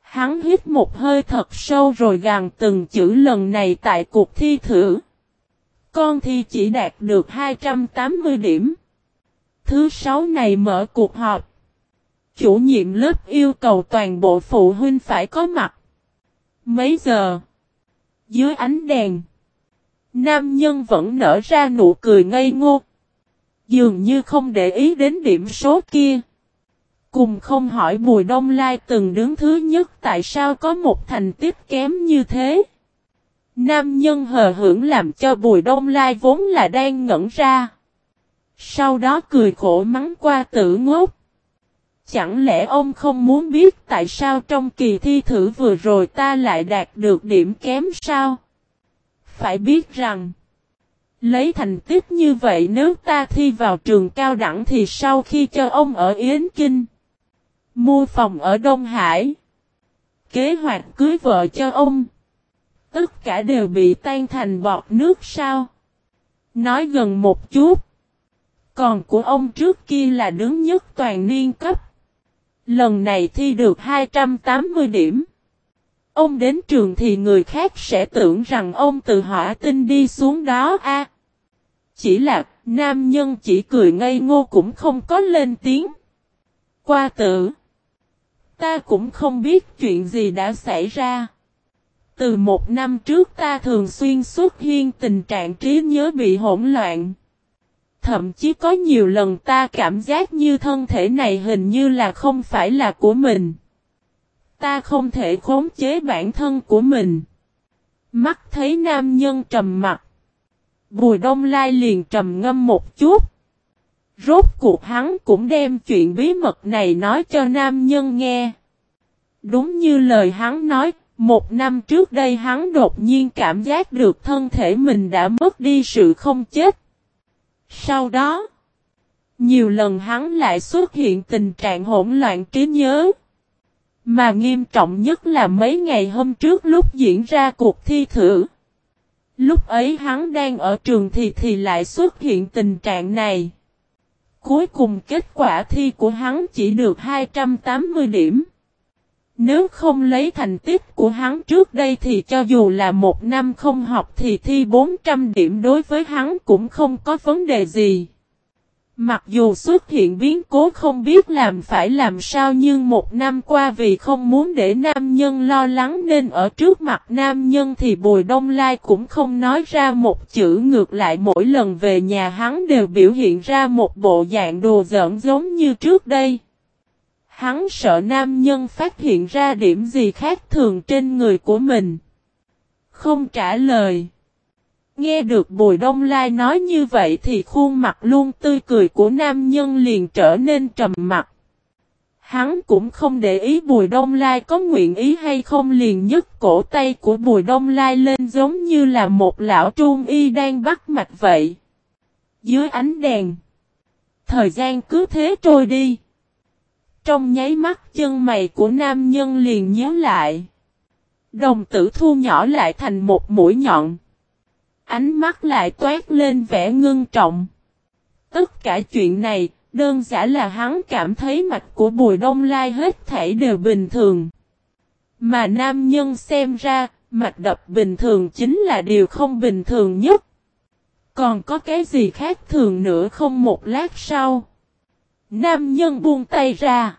Hắn hít một hơi thật sâu rồi gàn từng chữ lần này tại cuộc thi thử. Con thi chỉ đạt được 280 điểm. Thứ sáu này mở cuộc họp. Chủ nhiệm lớp yêu cầu toàn bộ phụ huynh phải có mặt. Mấy giờ? Dưới ánh đèn. Nam nhân vẫn nở ra nụ cười ngây ngô. Dường như không để ý đến điểm số kia. Cùng không hỏi Bùi Đông Lai từng đứng thứ nhất tại sao có một thành tích kém như thế. Nam nhân hờ hưởng làm cho Bùi Đông Lai vốn là đang ngẩn ra. Sau đó cười khổ mắng qua tử ngốc. Chẳng lẽ ông không muốn biết tại sao trong kỳ thi thử vừa rồi ta lại đạt được điểm kém sao? Phải biết rằng, lấy thành tích như vậy nếu ta thi vào trường cao đẳng thì sau khi cho ông ở Yến Kinh, mua phòng ở Đông Hải, kế hoạch cưới vợ cho ông, tất cả đều bị tan thành bọt nước sao? Nói gần một chút, còn của ông trước kia là đứng nhất toàn niên cấp. Lần này thi được 280 điểm. Ông đến trường thì người khác sẽ tưởng rằng ông từ hỏa tinh đi xuống đó a. chỉ là nam nhân chỉ cười ngây ngô cũng không có lên tiếng. Qua tử. Ta cũng không biết chuyện gì đã xảy ra. Từ một năm trước ta thường xuyên xuất hiện tình trạng trí nhớ bị hỗn loạn. Thậm chí có nhiều lần ta cảm giác như thân thể này hình như là không phải là của mình. Ta không thể khống chế bản thân của mình. Mắt thấy nam nhân trầm mặt. Bùi đông lai liền trầm ngâm một chút. Rốt cuộc hắn cũng đem chuyện bí mật này nói cho nam nhân nghe. Đúng như lời hắn nói, một năm trước đây hắn đột nhiên cảm giác được thân thể mình đã mất đi sự không chết. Sau đó, nhiều lần hắn lại xuất hiện tình trạng hỗn loạn trí nhớ. Mà nghiêm trọng nhất là mấy ngày hôm trước lúc diễn ra cuộc thi thử. Lúc ấy hắn đang ở trường thì thì lại xuất hiện tình trạng này. Cuối cùng kết quả thi của hắn chỉ được 280 điểm. Nếu không lấy thành tích của hắn trước đây thì cho dù là một năm không học thì thi 400 điểm đối với hắn cũng không có vấn đề gì. Mặc dù xuất hiện biến cố không biết làm phải làm sao nhưng một năm qua vì không muốn để nam nhân lo lắng nên ở trước mặt nam nhân thì Bùi Đông Lai cũng không nói ra một chữ ngược lại mỗi lần về nhà hắn đều biểu hiện ra một bộ dạng đồ giỡn giống như trước đây. Hắn sợ nam nhân phát hiện ra điểm gì khác thường trên người của mình. Không trả lời. Nghe được Bùi Đông Lai nói như vậy thì khuôn mặt luôn tươi cười của nam nhân liền trở nên trầm mặt. Hắn cũng không để ý Bùi Đông Lai có nguyện ý hay không liền nhấc cổ tay của Bùi Đông Lai lên giống như là một lão trung y đang bắt mạch vậy. Dưới ánh đèn. Thời gian cứ thế trôi đi. Trong nháy mắt chân mày của nam nhân liền nhớ lại. Đồng tử thu nhỏ lại thành một mũi nhọn. Ánh mắt lại toát lên vẻ ngưng trọng. Tất cả chuyện này, đơn giản là hắn cảm thấy mạch của Bùi Đông Lai hết thảy đều bình thường. Mà nam nhân xem ra, mạch đập bình thường chính là điều không bình thường nhất. Còn có cái gì khác thường nữa không một lát sau. Nam nhân buông tay ra.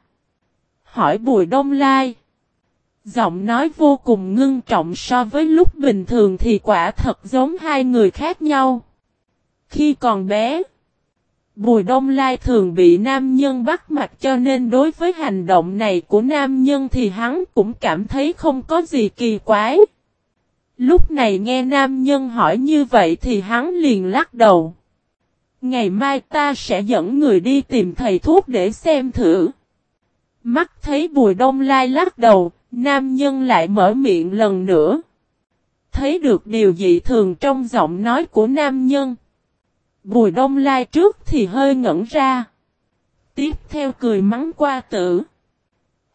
Hỏi Bùi Đông Lai. Giọng nói vô cùng ngưng trọng so với lúc bình thường thì quả thật giống hai người khác nhau. Khi còn bé, Bùi Đông Lai thường bị nam nhân bắt mặt cho nên đối với hành động này của nam nhân thì hắn cũng cảm thấy không có gì kỳ quái. Lúc này nghe nam nhân hỏi như vậy thì hắn liền lắc đầu. Ngày mai ta sẽ dẫn người đi tìm thầy thuốc để xem thử. Mắt thấy Bùi Đông Lai lắc đầu, nam nhân lại mở miệng lần nữa. Thấy được điều dị thường trong giọng nói của nam nhân. Bùi Đông Lai trước thì hơi ngẩn ra. Tiếp theo cười mắng qua tử.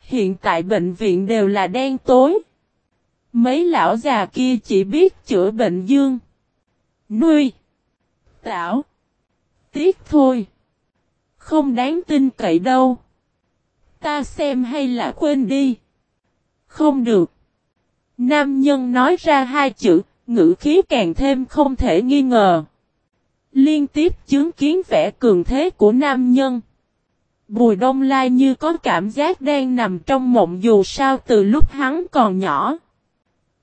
Hiện tại bệnh viện đều là đen tối. Mấy lão già kia chỉ biết chữa bệnh dương. Nuôi. Tảo. Tiếc thôi. Không đáng tin cậy đâu. Ta xem hay là quên đi. Không được. Nam nhân nói ra hai chữ, ngữ khí càng thêm không thể nghi ngờ. Liên tiếp chứng kiến vẻ cường thế của nam nhân. Bùi đông lai như có cảm giác đang nằm trong mộng dù sao từ lúc hắn còn nhỏ.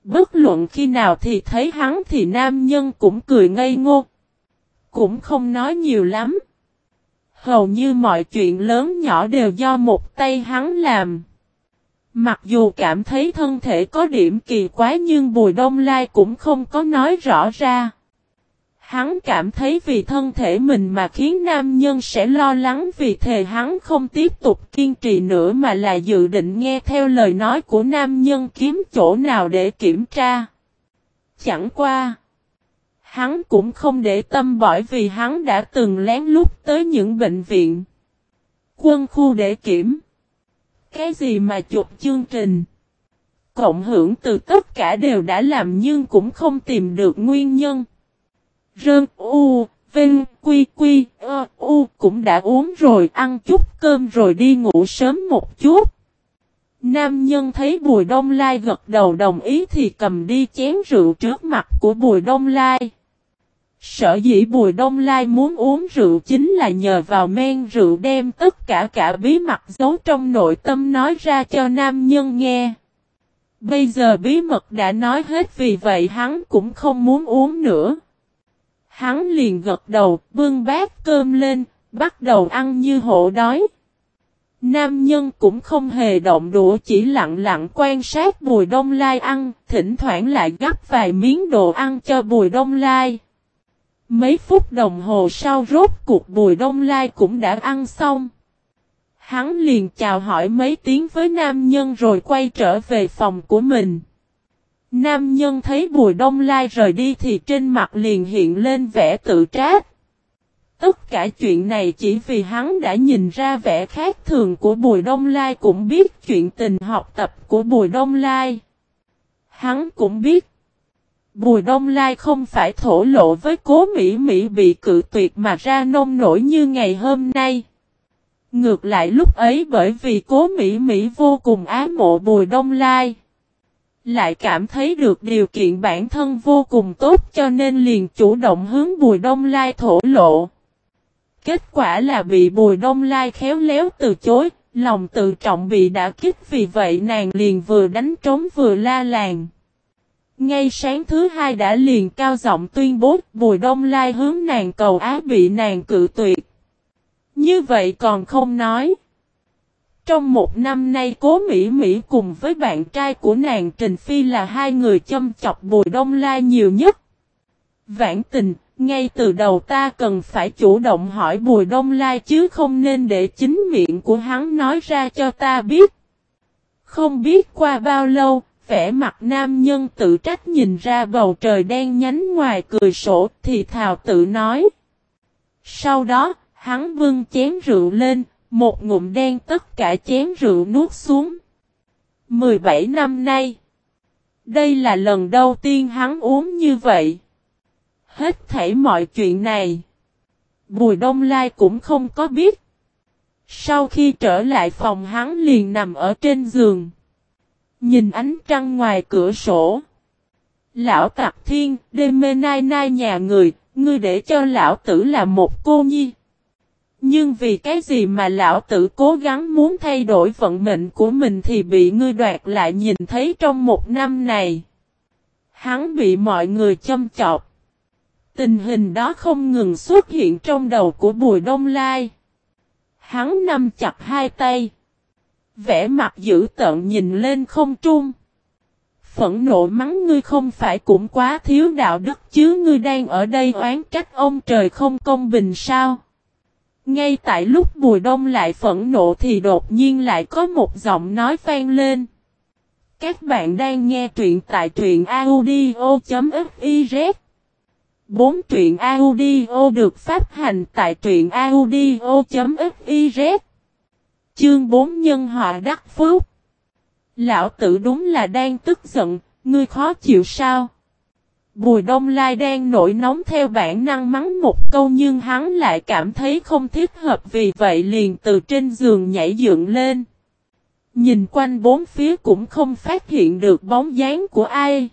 Bất luận khi nào thì thấy hắn thì nam nhân cũng cười ngây ngô. Cũng không nói nhiều lắm. Hầu như mọi chuyện lớn nhỏ đều do một tay hắn làm. Mặc dù cảm thấy thân thể có điểm kỳ quái nhưng Bùi Đông Lai cũng không có nói rõ ra. Hắn cảm thấy vì thân thể mình mà khiến nam nhân sẽ lo lắng vì thề hắn không tiếp tục kiên trì nữa mà là dự định nghe theo lời nói của nam nhân kiếm chỗ nào để kiểm tra. Chẳng qua. Hắn cũng không để tâm bởi vì hắn đã từng lén lút tới những bệnh viện. Quân khu để kiểm. Cái gì mà chụp chương trình. Cộng hưởng từ tất cả đều đã làm nhưng cũng không tìm được nguyên nhân. Rơn U, Vinh, Quy Quy, ơ, U cũng đã uống rồi ăn chút cơm rồi đi ngủ sớm một chút. Nam nhân thấy Bùi Đông Lai gật đầu đồng ý thì cầm đi chén rượu trước mặt của Bùi Đông Lai. Sở dĩ Bùi Đông Lai muốn uống rượu chính là nhờ vào men rượu đem tất cả cả bí mật giấu trong nội tâm nói ra cho nam nhân nghe. Bây giờ bí mật đã nói hết vì vậy hắn cũng không muốn uống nữa. Hắn liền gật đầu, bưng bát cơm lên, bắt đầu ăn như hộ đói. Nam nhân cũng không hề động đũa chỉ lặng lặng quan sát Bùi Đông Lai ăn, thỉnh thoảng lại gắp vài miếng đồ ăn cho Bùi Đông Lai. Mấy phút đồng hồ sau rốt cuộc Bùi Đông Lai cũng đã ăn xong. Hắn liền chào hỏi mấy tiếng với nam nhân rồi quay trở về phòng của mình. Nam nhân thấy Bùi Đông Lai rời đi thì trên mặt liền hiện lên vẻ tự trách. Tất cả chuyện này chỉ vì hắn đã nhìn ra vẻ khác thường của Bùi Đông Lai cũng biết chuyện tình học tập của Bùi Đông Lai. Hắn cũng biết. Bùi Đông Lai không phải thổ lộ với cố Mỹ Mỹ bị cự tuyệt mà ra nông nổi như ngày hôm nay. Ngược lại lúc ấy bởi vì cố Mỹ Mỹ vô cùng ái mộ Bùi Đông Lai. Lại cảm thấy được điều kiện bản thân vô cùng tốt cho nên liền chủ động hướng Bùi Đông Lai thổ lộ. Kết quả là bị Bùi Đông Lai khéo léo từ chối, lòng tự trọng bị đã kích vì vậy nàng liền vừa đánh trống vừa la làng. Ngay sáng thứ hai đã liền cao giọng tuyên bố Bùi Đông Lai hướng nàng cầu á bị nàng cự tuyệt. Như vậy còn không nói. Trong một năm nay cố Mỹ Mỹ cùng với bạn trai của nàng Trình Phi là hai người châm chọc Bùi Đông Lai nhiều nhất. Vãn tình, ngay từ đầu ta cần phải chủ động hỏi Bùi Đông Lai chứ không nên để chính miệng của hắn nói ra cho ta biết. Không biết qua bao lâu, vẻ mặt nam nhân tự trách nhìn ra bầu trời đen nhánh ngoài cười sổ thì thào tự nói. Sau đó, hắn vưng chén rượu lên, một ngụm đen tất cả chén rượu nuốt xuống. 17 năm nay. Đây là lần đầu tiên hắn uống như vậy. Hết thảy mọi chuyện này. Bùi Đông Lai cũng không có biết. Sau khi trở lại phòng hắn liền nằm ở trên giường. Nhìn ánh trăng ngoài cửa sổ. Lão tạc thiên, đêm mê nai nai nhà người, ngươi để cho lão tử là một cô nhi. Nhưng vì cái gì mà lão tử cố gắng muốn thay đổi vận mệnh của mình thì bị ngươi đoạt lại nhìn thấy trong một năm này. Hắn bị mọi người châm chọc. Tình hình đó không ngừng xuất hiện trong đầu của Bùi Đông Lai. Hắn nắm chặt hai tay. Vẽ mặt dữ tợn nhìn lên không trung. Phẫn nộ mắng ngươi không phải cũng quá thiếu đạo đức chứ ngươi đang ở đây oán trách ông trời không công bình sao. Ngay tại lúc Bùi Đông lại phẫn nộ thì đột nhiên lại có một giọng nói vang lên. Các bạn đang nghe truyện tại truyện audio.fiz Bốn truyện audio được phát hành tại truyện audio.fiz Chương 4 Nhân họa đắc phúc Lão tử đúng là đang tức giận, ngươi khó chịu sao? Bùi Đông Lai đang nổi nóng theo bản năng mắng một câu nhưng hắn lại cảm thấy không thích hợp vì vậy liền từ trên giường nhảy dựng lên. Nhìn quanh bốn phía cũng không phát hiện được bóng dáng của ai.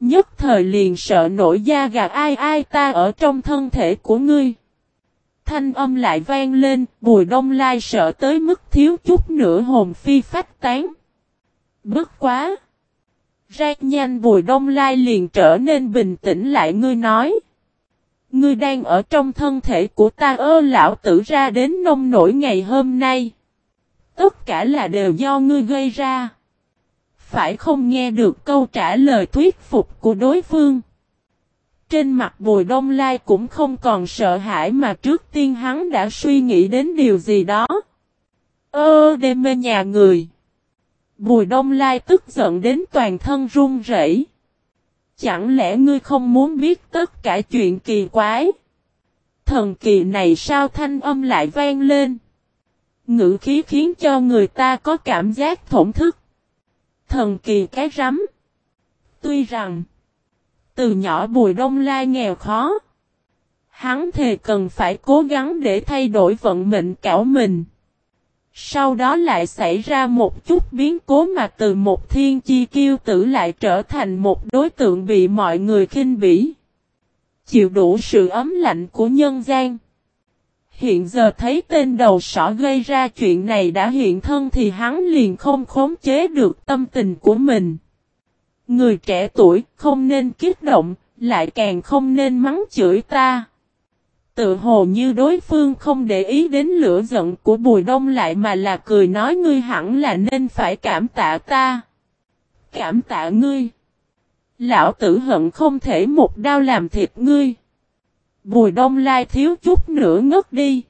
Nhất thời liền sợ nổi da gà ai ai ta ở trong thân thể của ngươi. Thanh âm lại vang lên, bùi đông lai sợ tới mức thiếu chút nữa hồn phi phách tán. Bất quá! Rác nhanh bùi đông lai liền trở nên bình tĩnh lại ngươi nói. Ngươi đang ở trong thân thể của ta ơ lão tử ra đến nông nổi ngày hôm nay. Tất cả là đều do ngươi gây ra. Phải không nghe được câu trả lời thuyết phục của đối phương. Trên mặt Bùi Đông Lai cũng không còn sợ hãi mà trước tiên hắn đã suy nghĩ đến điều gì đó. Ơ đêm mê nhà người. Bùi Đông Lai tức giận đến toàn thân run rẩy. Chẳng lẽ ngươi không muốn biết tất cả chuyện kỳ quái? Thần kỳ này sao thanh âm lại vang lên? Ngữ khí khiến cho người ta có cảm giác thổn thức. Thần kỳ cái rắm. Tuy rằng, từ nhỏ Bùi Đông Lai nghèo khó. Hắn thề cần phải cố gắng để thay đổi vận mệnh cảo mình. Sau đó lại xảy ra một chút biến cố mà từ một thiên chi kiêu tử lại trở thành một đối tượng bị mọi người khinh bỉ. Chịu đủ sự ấm lạnh của nhân gian. Hiện giờ thấy tên đầu sỏ gây ra chuyện này đã hiện thân thì hắn liền không khống chế được tâm tình của mình. Người trẻ tuổi không nên kích động, lại càng không nên mắng chửi ta. Tự hồ như đối phương không để ý đến lửa giận của Bùi Đông lại mà là cười nói ngươi hẳn là nên phải cảm tạ ta. Cảm tạ ngươi. Lão tử hận không thể một đao làm thịt ngươi. Bùi Đông Lai thiếu chút nữa ngất đi.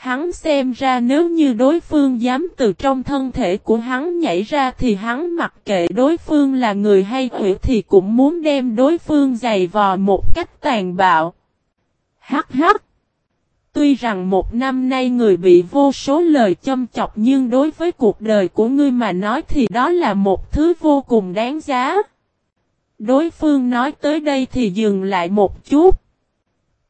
Hắn xem ra nếu như đối phương dám từ trong thân thể của hắn nhảy ra thì hắn mặc kệ đối phương là người hay quỷ thì cũng muốn đem đối phương giày vò một cách tàn bạo. Hắc hắc! Tuy rằng một năm nay người bị vô số lời châm chọc nhưng đối với cuộc đời của ngươi mà nói thì đó là một thứ vô cùng đáng giá. Đối phương nói tới đây thì dừng lại một chút.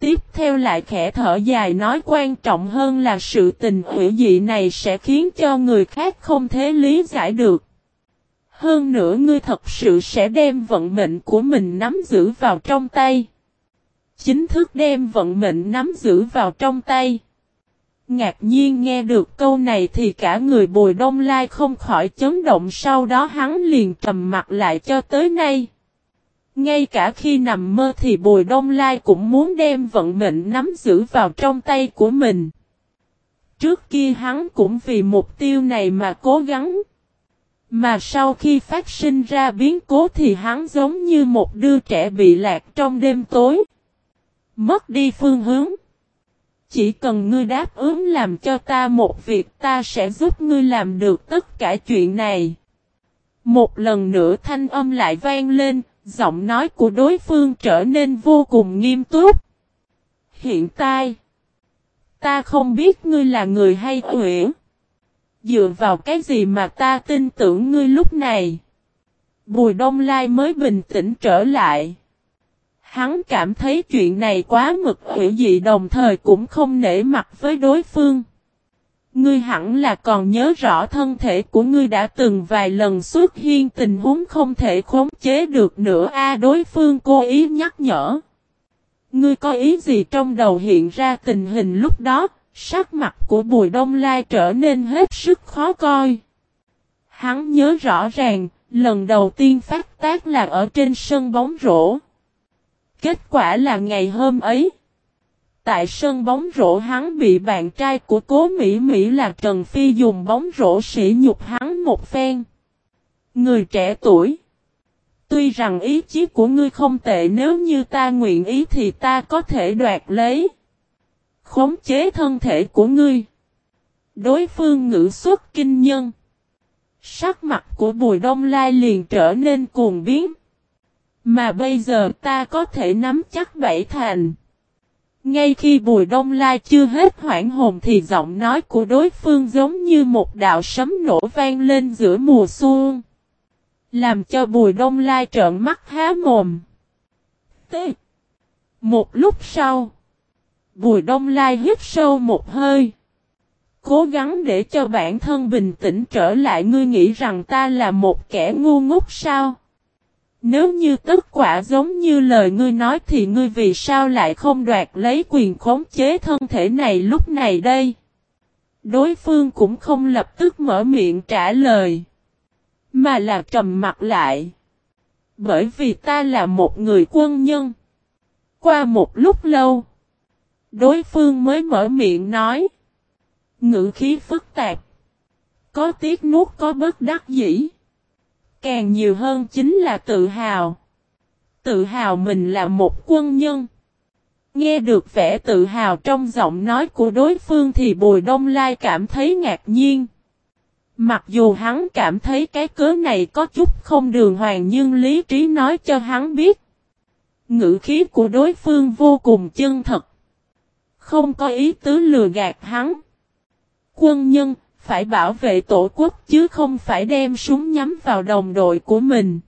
Tiếp theo lại khẽ thở dài nói quan trọng hơn là sự tình hữu dị này sẽ khiến cho người khác không thể lý giải được. Hơn nữa ngươi thật sự sẽ đem vận mệnh của mình nắm giữ vào trong tay. Chính thức đem vận mệnh nắm giữ vào trong tay. Ngạc nhiên nghe được câu này thì cả người bùi đông lai không khỏi chấn động, sau đó hắn liền trầm mặt lại cho tới nay. Ngay cả khi nằm mơ thì Bùi Đông Lai cũng muốn đem vận mệnh nắm giữ vào trong tay của mình. Trước kia hắn cũng vì mục tiêu này mà cố gắng. Mà sau khi phát sinh ra biến cố thì hắn giống như một đứa trẻ bị lạc trong đêm tối. Mất đi phương hướng. Chỉ cần ngươi đáp ứng làm cho ta một việc ta sẽ giúp ngươi làm được tất cả chuyện này. Một lần nữa thanh âm lại vang lên, Giọng nói của đối phương trở nên vô cùng nghiêm túc. Hiện tại, ta không biết ngươi là người hay quỷ. Dựa vào cái gì mà ta tin tưởng ngươi lúc này? Bùi Đông Lai mới bình tĩnh trở lại. Hắn cảm thấy chuyện này quá mực hữu dị đồng thời cũng không nể mặt với đối phương. Ngươi hẳn là còn nhớ rõ thân thể của ngươi đã từng vài lần xuất hiện tình huống không thể khống chế được nữa a đối phương cố ý nhắc nhở. Ngươi có ý gì trong đầu hiện ra tình hình lúc đó, sắc mặt của Bùi Đông Lai trở nên hết sức khó coi. Hắn nhớ rõ ràng, lần đầu tiên phát tác là ở trên sân bóng rổ. Kết quả là ngày hôm ấy. Tại sân bóng rổ hắn bị bạn trai của cố Mỹ Mỹ là Trần Phi dùng bóng rổ sỉ nhục hắn một phen. Người trẻ tuổi. Tuy rằng ý chí của ngươi không tệ nếu như ta nguyện ý thì ta có thể đoạt lấy. Khống chế thân thể của ngươi. Đối phương ngữ xuất kinh nhân. Sắc mặt của Bùi Đông Lai liền trở nên cuồng biến. Mà bây giờ ta có thể nắm chắc bảy thành. Ngay khi Bùi Đông Lai chưa hết hoảng hồn thì giọng nói của đối phương giống như một đạo sấm nổ vang lên giữa mùa xuân. Làm cho Bùi Đông Lai trợn mắt há mồm. T. Một lúc sau. Bùi Đông Lai hít sâu một hơi. Cố gắng để cho bản thân bình tĩnh trở lại ngươi nghĩ rằng ta là một kẻ ngu ngốc sao? Nếu như tất quả giống như lời ngươi nói thì ngươi vì sao lại không đoạt lấy quyền khống chế thân thể này lúc này đây? Đối phương cũng không lập tức mở miệng trả lời. Mà là trầm mặt lại. Bởi vì ta là một người quân nhân. Qua một lúc lâu. Đối phương mới mở miệng nói. Ngữ khí phức tạp. Có tiếc nuốt có bất đắc dĩ. Càng nhiều hơn chính là tự hào. Tự hào mình là một quân nhân. Nghe được vẻ tự hào trong giọng nói của đối phương thì Bùi Đông Lai cảm thấy ngạc nhiên. Mặc dù hắn cảm thấy cái cớ này có chút không đường hoàng nhưng lý trí nói cho hắn biết. Ngữ khí của đối phương vô cùng chân thật. Không có ý tứ lừa gạt hắn. Quân nhân, phải bảo vệ tổ quốc chứ không phải đem súng nhắm vào đồng đội của mình.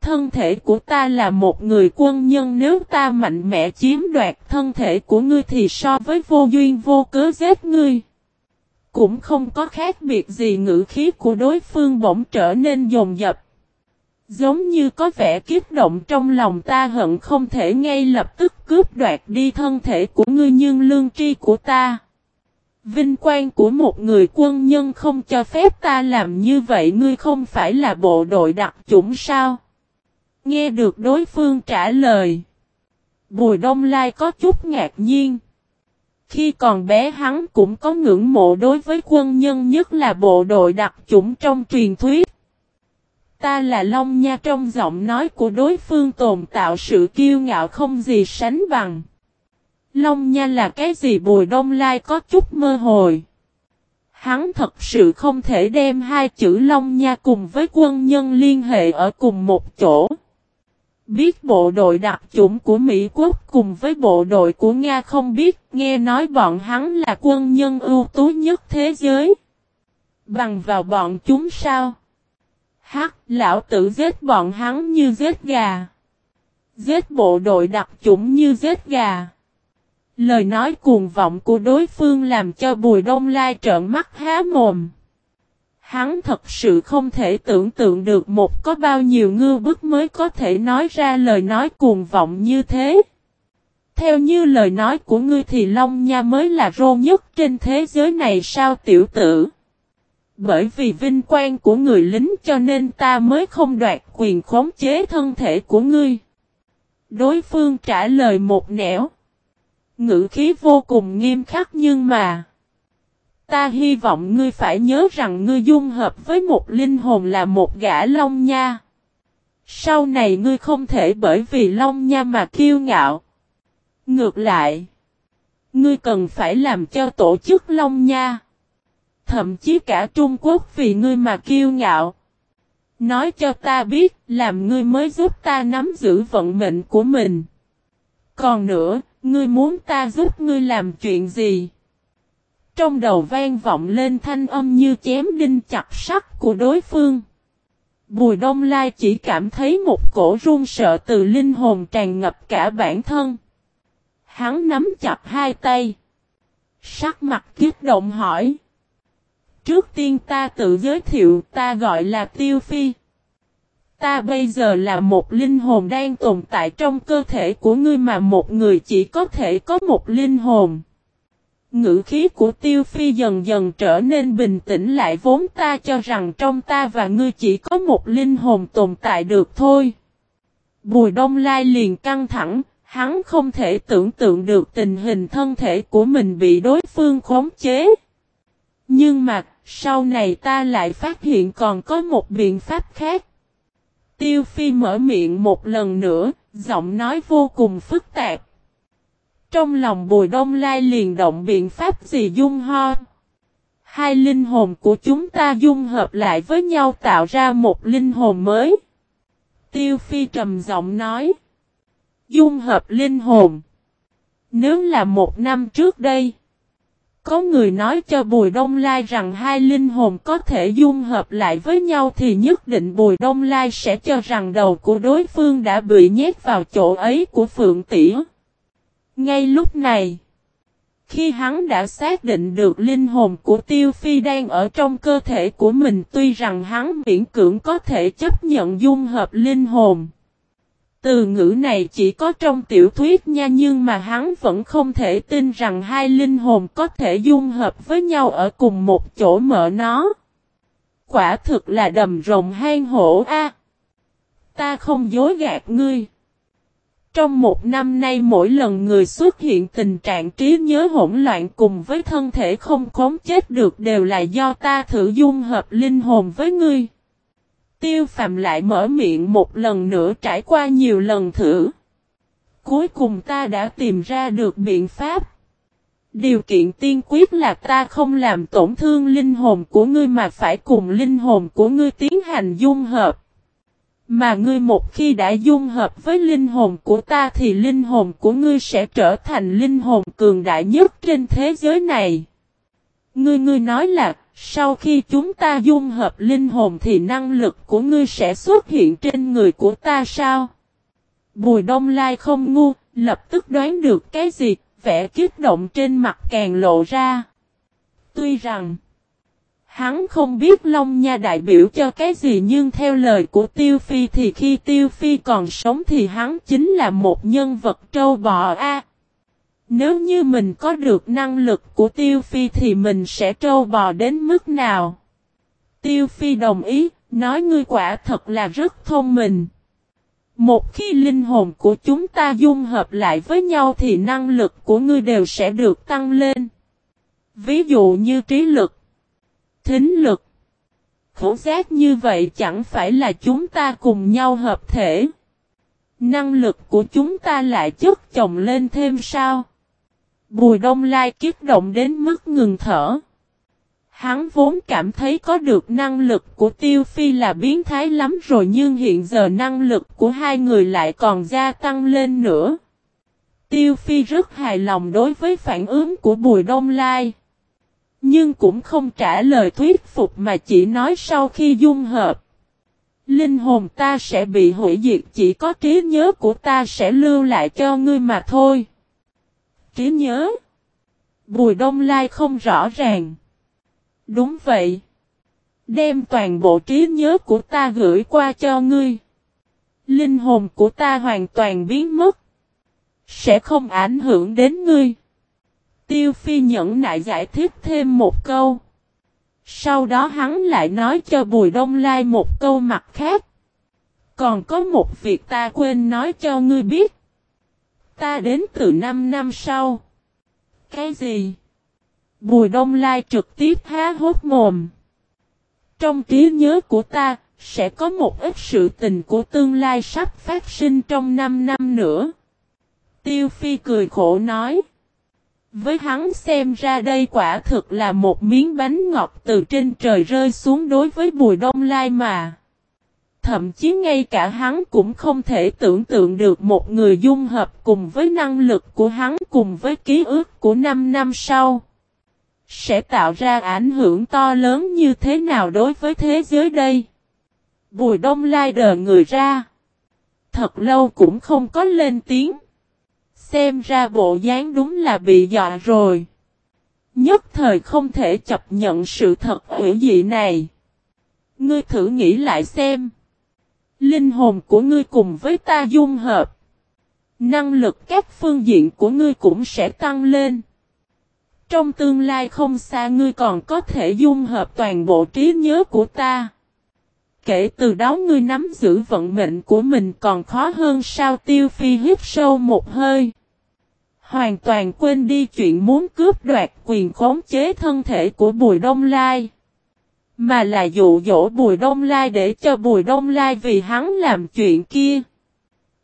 Thân thể của ta là một người quân nhân, nếu ta mạnh mẽ chiếm đoạt thân thể của ngươi thì so với vô duyên vô cớ giết ngươi. Cũng không có khác biệt gì ngữ khí của đối phương bỗng trở nên dồn dập. Giống như có vẻ kiếp động trong lòng ta hận không thể ngay lập tức cướp đoạt đi thân thể của ngươi nhưng lương tri của ta. Vinh quang của một người quân nhân không cho phép ta làm như vậy, ngươi không phải là bộ đội đặc chủng sao? Nghe được đối phương trả lời. Bùi Đông Lai có chút ngạc nhiên. Khi còn bé hắn cũng có ngưỡng mộ đối với quân nhân nhất là bộ đội đặc chủng trong truyền thuyết. Ta là Long Nha trong giọng nói của đối phương tồn tạo sự kiêu ngạo không gì sánh bằng. Long Nha là cái gì Bùi Đông Lai có chút mơ hồi. Hắn thật sự không thể đem hai chữ Long Nha cùng với quân nhân liên hệ ở cùng một chỗ. Biết bộ đội đặc chủng của Mỹ Quốc cùng với bộ đội của Nga không biết, nghe nói bọn hắn là quân nhân ưu tú nhất thế giới. Bằng vào bọn chúng sao? Hắc, lão tử giết bọn hắn như giết gà. Giết bộ đội đặc chủng như giết gà. Lời nói cuồng vọng của đối phương làm cho Bùi Đông Lai trợn mắt há mồm. Hắn thật sự không thể tưởng tượng được một có bao nhiêu ngư bức mới có thể nói ra lời nói cuồng vọng như thế. Theo như lời nói của ngươi thì Long Nha mới là rô nhất trên thế giới này sao tiểu tử? Bởi vì vinh quang của người lính cho nên ta mới không đoạt quyền khống chế thân thể của ngươi. Đối phương trả lời một nẻo. Ngữ khí vô cùng nghiêm khắc nhưng mà. Ta hy vọng ngươi phải nhớ rằng ngươi dung hợp với một linh hồn là một gã long nha. Sau này ngươi không thể bởi vì long nha mà kiêu ngạo. Ngược lại. Ngươi cần phải làm cho tổ chức long nha. Thậm chí cả Trung Quốc vì ngươi mà kiêu ngạo. Nói cho ta biết làm ngươi mới giúp ta nắm giữ vận mệnh của mình. Còn nữa, ngươi muốn ta giúp ngươi làm chuyện gì? Trong đầu vang vọng lên thanh âm như chém đinh chặt sắt của đối phương. Bùi Đông Lai chỉ cảm thấy một cổ run sợ từ linh hồn tràn ngập cả bản thân. Hắn nắm chặt hai tay. Sắc mặt kiết động hỏi. Trước tiên ta tự giới thiệu, ta gọi là Tiêu Phi. Ta bây giờ là một linh hồn đang tồn tại trong cơ thể của ngươi mà một người chỉ có thể có một linh hồn. Ngữ khí của Tiêu Phi dần dần trở nên bình tĩnh lại vốn ta cho rằng trong ta và ngươi chỉ có một linh hồn tồn tại được thôi. Bùi Đông Lai liền căng thẳng, hắn không thể tưởng tượng được tình hình thân thể của mình bị đối phương khống chế. Nhưng mà, sau này ta lại phát hiện còn có một biện pháp khác. Tiêu Phi mở miệng một lần nữa, giọng nói vô cùng phức tạp. Trong lòng Bùi Đông Lai liền động biện pháp gì dung ho. Hai linh hồn của chúng ta dung hợp lại với nhau tạo ra một linh hồn mới. Tiêu Phi trầm giọng nói. Dung hợp linh hồn. Nếu là một năm trước đây. Có người nói cho Bùi Đông Lai rằng hai linh hồn có thể dung hợp lại với nhau thì nhất định Bùi Đông Lai sẽ cho rằng đầu của đối phương đã bị nhét vào chỗ ấy của Phượng Tỷ. Ngay lúc này, khi hắn đã xác định được linh hồn của Tiêu Phi đang ở trong cơ thể của mình tuy rằng hắn miễn cưỡng có thể chấp nhận dung hợp linh hồn. Từ ngữ này chỉ có trong tiểu thuyết nha, nhưng mà hắn vẫn không thể tin rằng hai linh hồn có thể dung hợp với nhau ở cùng một chỗ mở nó. Quả thực là đầm rồng hang hổ a. Ta không dối gạt ngươi. Trong một năm nay mỗi lần người xuất hiện tình trạng trí nhớ hỗn loạn cùng với thân thể không khống chết được đều là do ta thử dung hợp linh hồn với ngươi. Tiêu phàm lại mở miệng một lần nữa trải qua nhiều lần thử. Cuối cùng ta đã tìm ra được biện pháp. Điều kiện tiên quyết là ta không làm tổn thương linh hồn của ngươi mà phải cùng linh hồn của ngươi tiến hành dung hợp. Mà ngươi một khi đã dung hợp với linh hồn của ta thì linh hồn của ngươi sẽ trở thành linh hồn cường đại nhất trên thế giới này. Ngươi ngươi nói là, sau khi chúng ta dung hợp linh hồn thì năng lực của ngươi sẽ xuất hiện trên người của ta sao? Bùi đông lai không ngu, lập tức đoán được cái gì, vẻ kích động trên mặt càng lộ ra. Tuy rằng, Hắn không biết Long Nha đại biểu cho cái gì nhưng theo lời của Tiêu Phi thì khi Tiêu Phi còn sống thì hắn chính là một nhân vật trâu bò a nếu như mình có được năng lực của Tiêu Phi thì mình sẽ trâu bò đến mức nào? Tiêu Phi đồng ý, nói ngươi quả thật là rất thông minh. Một khi linh hồn của chúng ta dung hợp lại với nhau thì năng lực của ngươi đều sẽ được tăng lên. Ví dụ như trí lực thính lực. Khẩu giác như vậy chẳng phải là chúng ta cùng nhau hợp thể. Năng lực của chúng ta lại chất chồng lên thêm sao? Bùi đông lai kiếp động đến mức ngừng thở. Hắn vốn cảm thấy có được năng lực của tiêu phi là biến thái lắm rồi nhưng hiện giờ năng lực của hai người lại còn gia tăng lên nữa. Tiêu phi rất hài lòng đối với phản ứng của bùi đông lai. Nhưng cũng không trả lời thuyết phục mà chỉ nói sau khi dung hợp. Linh hồn ta sẽ bị hủy diệt, chỉ có trí nhớ của ta sẽ lưu lại cho ngươi mà thôi. Trí nhớ? Bùi Đông Lai không rõ ràng. Đúng vậy. Đem toàn bộ trí nhớ của ta gửi qua cho ngươi. Linh hồn của ta hoàn toàn biến mất. Sẽ không ảnh hưởng đến ngươi. Tiêu Phi nhẫn nại giải thích thêm một câu. Sau đó hắn lại nói cho Bùi Đông Lai một câu mặt khác. Còn có một việc ta quên nói cho ngươi biết. Ta đến từ 5 năm sau. Cái gì? Bùi Đông Lai trực tiếp há hốt mồm. Trong trí nhớ của ta, sẽ có một ít sự tình của tương lai sắp phát sinh trong 5 năm nữa. Tiêu Phi cười khổ nói. Với hắn xem ra đây quả thực là một miếng bánh ngọt từ trên trời rơi xuống đối với Bùi Đông Lai mà. Thậm chí ngay cả hắn cũng không thể tưởng tượng được một người dung hợp cùng với năng lực của hắn cùng với ký ức của 5 năm sau. Sẽ tạo ra ảnh hưởng to lớn như thế nào đối với thế giới đây? Bùi Đông Lai đờ người ra. Thật lâu cũng không có lên tiếng. Xem ra bộ dáng đúng là bị dọa rồi. Nhất thời không thể chấp nhận sự thật hữu dị này. Ngươi thử nghĩ lại xem. Linh hồn của ngươi cùng với ta dung hợp. Năng lực các phương diện của ngươi cũng sẽ tăng lên. Trong tương lai không xa ngươi còn có thể dung hợp toàn bộ trí nhớ của ta. Kể từ đó ngươi nắm giữ vận mệnh của mình còn khó hơn sao tiêu phi hít sâu một hơi. Hoàn toàn quên đi chuyện muốn cướp đoạt quyền khống chế thân thể của Bùi Đông Lai. Mà là dụ dỗ Bùi Đông Lai để cho Bùi Đông Lai vì hắn làm chuyện kia.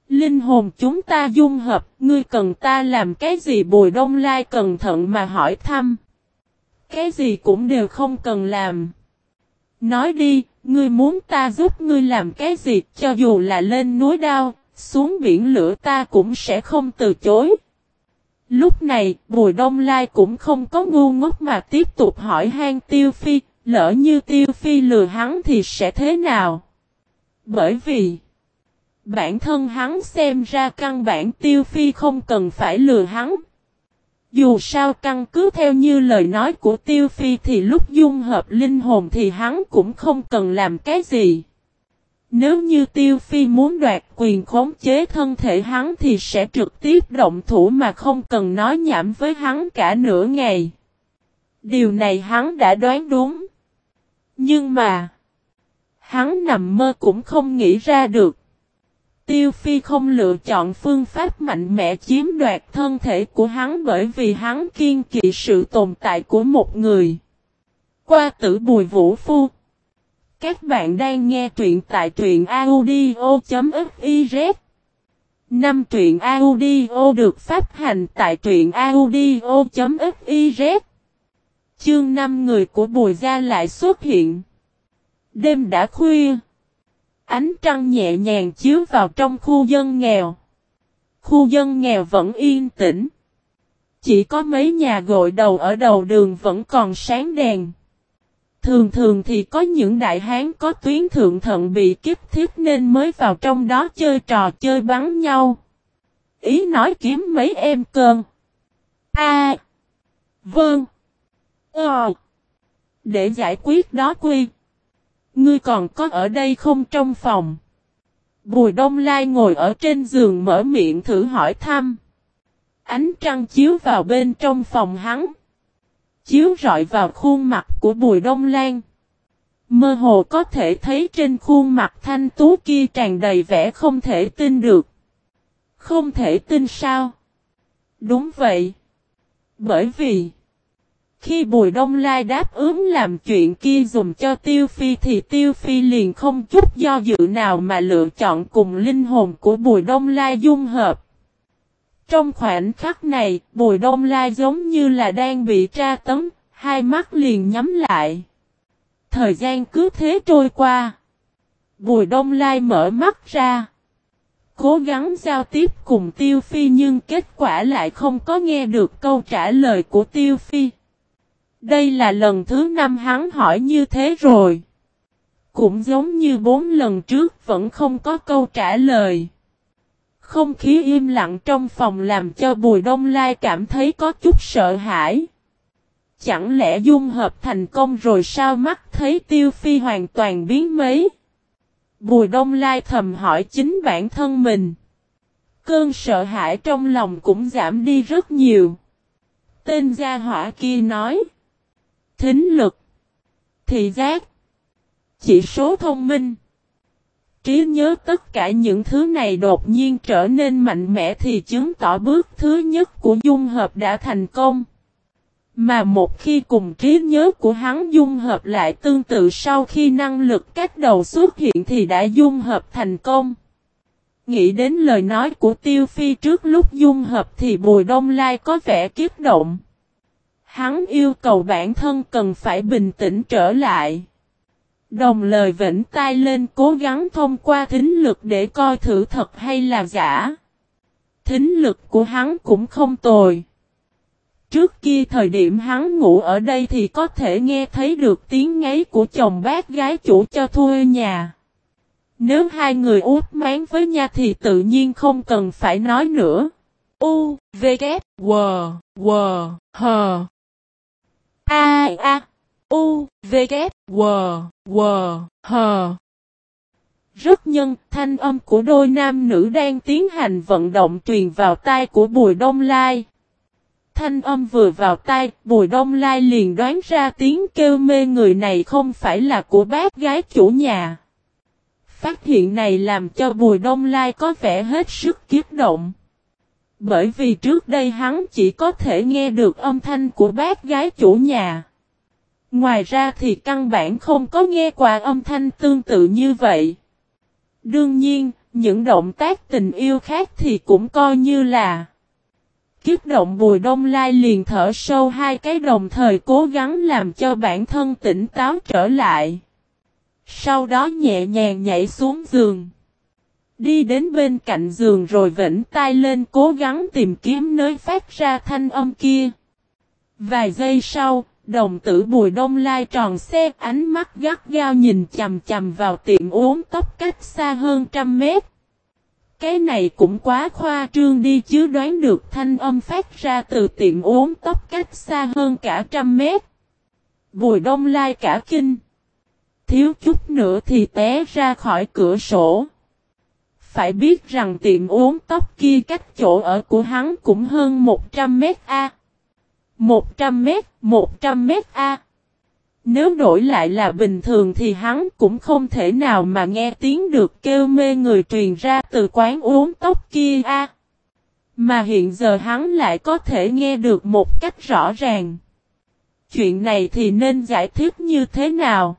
Linh hồn chúng ta dung hợp, ngươi cần ta làm cái gì Bùi Đông Lai cẩn thận mà hỏi thăm. Cái gì cũng đều không cần làm. Nói đi, ngươi muốn ta giúp ngươi làm cái gì, cho dù là lên núi đao, xuống biển lửa ta cũng sẽ không từ chối. Lúc này, Bùi Đông Lai cũng không có ngu ngốc mà tiếp tục hỏi hang Tiêu Phi, lỡ như Tiêu Phi lừa hắn thì sẽ thế nào? Bởi vì, bản thân hắn xem ra căn bản Tiêu Phi không cần phải lừa hắn. Dù sao căn cứ theo như lời nói của Tiêu Phi thì lúc dung hợp linh hồn thì hắn cũng không cần làm cái gì. Nếu như Tiêu Phi muốn đoạt quyền khống chế thân thể hắn thì sẽ trực tiếp động thủ mà không cần nói nhảm với hắn cả nửa ngày. Điều này hắn đã đoán đúng. Nhưng mà, hắn nằm mơ cũng không nghĩ ra được. Tiêu Phi không lựa chọn phương pháp mạnh mẽ chiếm đoạt thân thể của hắn bởi vì hắn kiên kỵ sự tồn tại của một người. Qua tử bùi vũ phu. Các bạn đang nghe truyện tại truyện audio.fif Năm truyện audio được phát hành tại truyện audio.fiz. Chương 5 người của Bùi Gia lại xuất hiện. Đêm đã khuya. Ánh trăng nhẹ nhàng chiếu vào trong khu dân nghèo. Khu dân nghèo vẫn yên tĩnh. Chỉ có mấy nhà gội đầu ở đầu đường vẫn còn sáng đèn. Thường thường thì có những đại hán có tuyến thượng thận bị kiếp thiết nên mới vào trong đó chơi trò chơi bắn nhau. Ý nói kiếm mấy em cơn. A. À, vâng. Ờ. Để giải quyết đó quy. Ngươi còn có ở đây không trong phòng? Bùi Đông Lai ngồi ở trên giường mở miệng thử hỏi thăm. Ánh trăng chiếu vào bên trong phòng hắn. Chiếu rọi vào khuôn mặt của Bùi Đông Lan. Mơ hồ có thể thấy trên khuôn mặt thanh tú kia tràn đầy vẻ không thể tin được. Không thể tin sao? Đúng vậy. Bởi vì khi Bùi Đông Lai đáp ứng làm chuyện kia dùng cho Tiêu Phi thì Tiêu Phi liền không chút do dự nào mà lựa chọn cùng linh hồn của Bùi Đông Lai dung hợp. Trong khoảnh khắc này, Bùi Đông Lai giống như là đang bị tra tấn, hai mắt liền nhắm lại. Thời gian cứ thế trôi qua. Bùi Đông Lai mở mắt ra. Cố gắng giao tiếp cùng Tiêu Phi nhưng kết quả lại không có nghe được câu trả lời của Tiêu Phi. Đây là lần thứ năm hắn hỏi như thế rồi. Cũng giống như bốn lần trước, vẫn không có câu trả lời. Không khí im lặng trong phòng làm cho Bùi Đông Lai cảm thấy có chút sợ hãi. Chẳng lẽ dung hợp thành công rồi sao mắt thấy tiêu phi hoàn toàn biến mấy? Bùi Đông Lai thầm hỏi chính bản thân mình. Cơn sợ hãi trong lòng cũng giảm đi rất nhiều. Tên gia hỏa kia nói thính lực, thị giác, chỉ số thông minh. Trí nhớ tất cả những thứ này đột nhiên trở nên mạnh mẽ thì chứng tỏ bước thứ nhất của dung hợp đã thành công. Mà một khi cùng trí nhớ của hắn dung hợp lại tương tự sau khi năng lực cách đầu xuất hiện thì đã dung hợp thành công. Nghĩ đến lời nói của Tiêu Phi trước lúc dung hợp thì Bùi Đông Lai có vẻ kiếp động. Hắn yêu cầu bản thân cần phải bình tĩnh trở lại. Đồng lời vĩnh tai lên cố gắng thông qua thính lực để coi thử thật hay là giả. Thính lực của hắn cũng không tồi. Trước kia thời điểm hắn ngủ ở đây thì có thể nghe thấy được tiếng ngáy của chồng bác gái chủ cho thuê nhà. Nếu hai người út mán với nhau thì tự nhiên không cần phải nói nữa. U, V, K, W, W, H. A A U V K W W H Rất nhân, thanh âm của đôi nam nữ đang tiến hành vận động truyền vào tai của Bùi Đông Lai. Thanh âm vừa vào tai, Bùi Đông Lai liền đoán ra tiếng kêu mê người này không phải là của bác gái chủ nhà. Phát hiện này làm cho Bùi Đông Lai có vẻ hết sức kiếp động. Bởi vì trước đây hắn chỉ có thể nghe được âm thanh của bác gái chủ nhà. Ngoài ra thì căn bản không có nghe qua âm thanh tương tự như vậy. Đương nhiên, những động tác tình yêu khác thì cũng coi như là Kiếp động Bùi Đông Lai liền thở sâu hai cái đồng thời cố gắng làm cho bản thân tỉnh táo trở lại. Sau đó nhẹ nhàng nhảy xuống giường. Đi đến bên cạnh giường rồi vĩnh tay lên cố gắng tìm kiếm nơi phát ra thanh âm kia. Vài giây sau, đồng tử Bùi Đông Lai tròn xe ánh mắt gắt gao nhìn chầm chầm vào tiệm uống tóc cách xa hơn trăm mét. Cái này cũng quá khoa trương đi chứ đoán được thanh âm phát ra từ tiệm uống tóc cách xa hơn cả trăm mét. Bùi đông lai cả kinh. Thiếu chút nữa thì té ra khỏi cửa sổ. Phải biết rằng tiệm uống tóc kia cách chỗ ở của hắn cũng hơn 100 mét A. 100 mét, 100 mét A. Nếu đổi lại là bình thường thì hắn cũng không thể nào mà nghe tiếng được kêu mê người truyền ra từ quán uống tóc kia a. Mà hiện giờ hắn lại có thể nghe được một cách rõ ràng. Chuyện này thì nên giải thích như thế nào?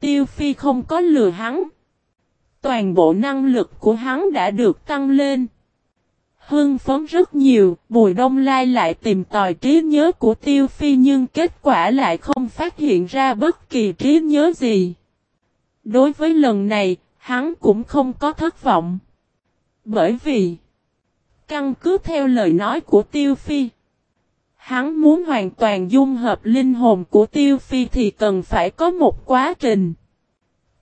Tiêu Phi không có lừa hắn. Toàn bộ năng lực của hắn đã được tăng lên. Hưng phấn rất nhiều, Bùi Đông Lai lại tìm tòi trí nhớ của Tiêu Phi nhưng kết quả lại không phát hiện ra bất kỳ trí nhớ gì. Đối với lần này, hắn cũng không có thất vọng. Bởi vì, căn cứ theo lời nói của Tiêu Phi, hắn muốn hoàn toàn dung hợp linh hồn của Tiêu Phi thì cần phải có một quá trình.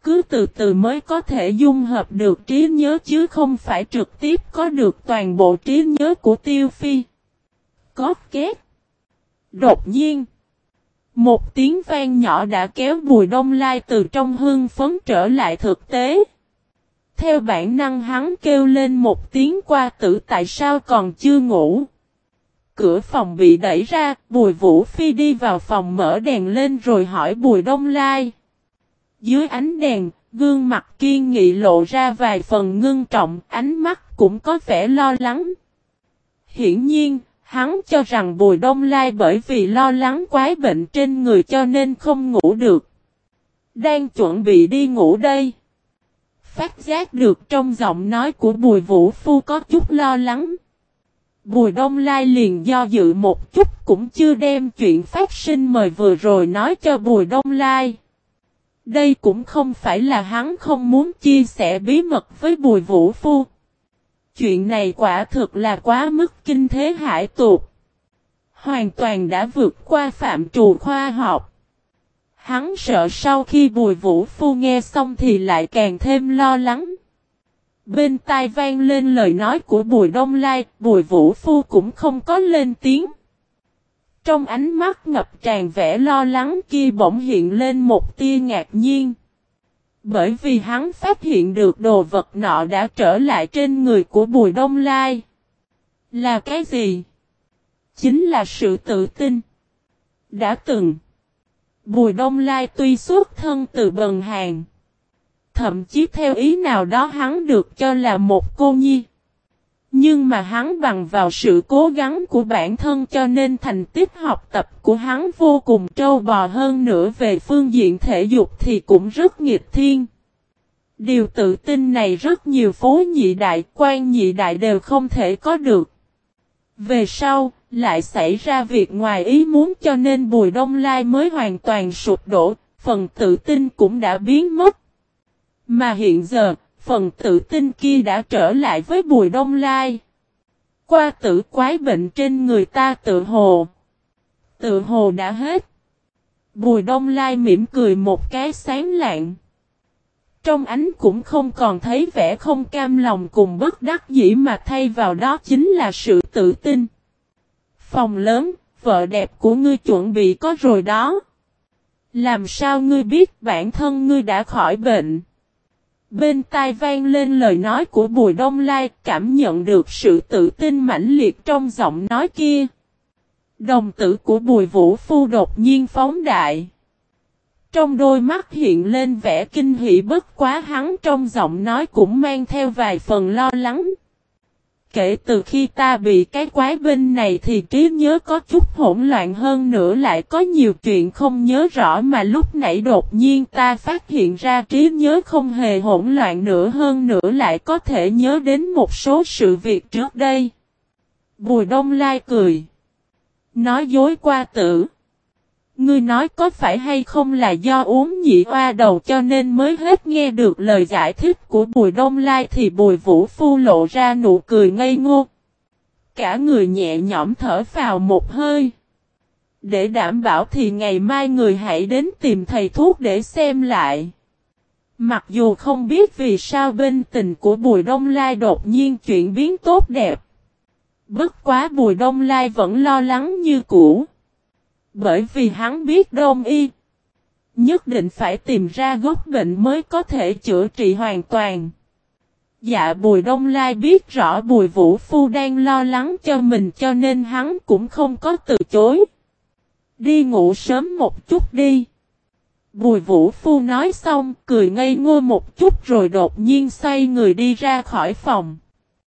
Cứ từ từ mới có thể dung hợp được trí nhớ chứ không phải trực tiếp có được toàn bộ trí nhớ của Tiêu Phi. Có két. Đột nhiên. Một tiếng vang nhỏ đã kéo Bùi Đông Lai từ trong hương phấn trở lại thực tế. Theo bản năng hắn kêu lên một tiếng qua tử tại sao còn chưa ngủ. Cửa phòng bị đẩy ra, Bùi Vũ Phi đi vào phòng mở đèn lên rồi hỏi Bùi Đông Lai. Dưới ánh đèn, gương mặt kiên nghị lộ ra vài phần ngưng trọng, ánh mắt cũng có vẻ lo lắng. Hiển nhiên, hắn cho rằng Bùi Đông Lai bởi vì lo lắng quái bệnh trên người cho nên không ngủ được. Đang chuẩn bị đi ngủ đây. Phát giác được trong giọng nói của Bùi Vũ Phu có chút lo lắng. Bùi Đông Lai liền do dự một chút cũng chưa đem chuyện phát sinh mời vừa rồi nói cho Bùi Đông Lai. Đây cũng không phải là hắn không muốn chia sẻ bí mật với Bùi Vũ Phu. Chuyện này quả thực là quá mức kinh thế hải tuột. Hoàn toàn đã vượt qua phạm trù khoa học. Hắn sợ sau khi Bùi Vũ Phu nghe xong thì lại càng thêm lo lắng. Bên tai vang lên lời nói của Bùi Đông Lai, Bùi Vũ Phu cũng không có lên tiếng. Trong ánh mắt ngập tràn vẻ lo lắng kia bỗng hiện lên một tia ngạc nhiên. Bởi vì hắn phát hiện được đồ vật nọ đã trở lại trên người của Bùi Đông Lai. Là cái gì? Chính là sự tự tin. Đã từng. Bùi Đông Lai tuy xuất thân từ bần hàng. Thậm chí theo ý nào đó hắn được cho là một cô nhi. Nhưng mà hắn bằng vào sự cố gắng của bản thân cho nên thành tích học tập của hắn vô cùng trâu bò hơn nữa về phương diện thể dục thì cũng rất nghịch thiên. Điều tự tin này rất nhiều phố nhị đại, quan nhị đại đều không thể có được. Về sau, lại xảy ra việc ngoài ý muốn cho nên Bùi Đông Lai mới hoàn toàn sụp đổ, phần tự tin cũng đã biến mất. Mà hiện giờ, phần tự tin kia đã trở lại với Bùi Đông Lai. Qua tử quái bệnh trên người ta tự hồ. Tự hồ đã hết. Bùi Đông Lai mỉm cười một cái sáng lạng. Trong ánh cũng không còn thấy vẻ không cam lòng cùng bất đắc dĩ mà thay vào đó chính là sự tự tin. Phòng lớn, vợ đẹp của ngươi chuẩn bị có rồi đó. Làm sao ngươi biết bản thân ngươi đã khỏi bệnh? Bên tai vang lên lời nói của Bùi Đông Lai, cảm nhận được sự tự tin mãnh liệt trong giọng nói kia. Đồng tử của Bùi Vũ Phu đột nhiên phóng đại. Trong đôi mắt hiện lên vẻ kinh hỉ bất quá hắn trong giọng nói cũng mang theo vài phần lo lắng. Kể từ khi ta bị cái quái binh này thì trí nhớ có chút hỗn loạn hơn nữa, lại có nhiều chuyện không nhớ rõ mà lúc nãy đột nhiên ta phát hiện ra trí nhớ không hề hỗn loạn nữa hơn nữa lại có thể nhớ đến một số sự việc trước đây. Bùi Đông Lai cười. Nói dối qua tử. Ngươi nói có phải hay không là do uống nhị oa đầu cho nên mới hết nghe được lời giải thích của Bùi Đông Lai thì Bùi Vũ Phu lộ ra nụ cười ngây ngô. Cả người nhẹ nhõm thở vào một hơi. Để đảm bảo thì ngày mai người hãy đến tìm thầy thuốc để xem lại. Mặc dù không biết vì sao bên tình của Bùi Đông Lai đột nhiên chuyển biến tốt đẹp. Bất quá Bùi Đông Lai vẫn lo lắng như cũ. Bởi vì hắn biết đông y. Nhất định phải tìm ra gốc bệnh mới có thể chữa trị hoàn toàn. Dạ Bùi Đông Lai biết rõ Bùi Vũ Phu đang lo lắng cho mình cho nên hắn cũng không có từ chối. Đi ngủ sớm một chút đi. Bùi Vũ Phu nói xong, cười ngây ngô một chút rồi đột nhiên xoay người đi ra khỏi phòng.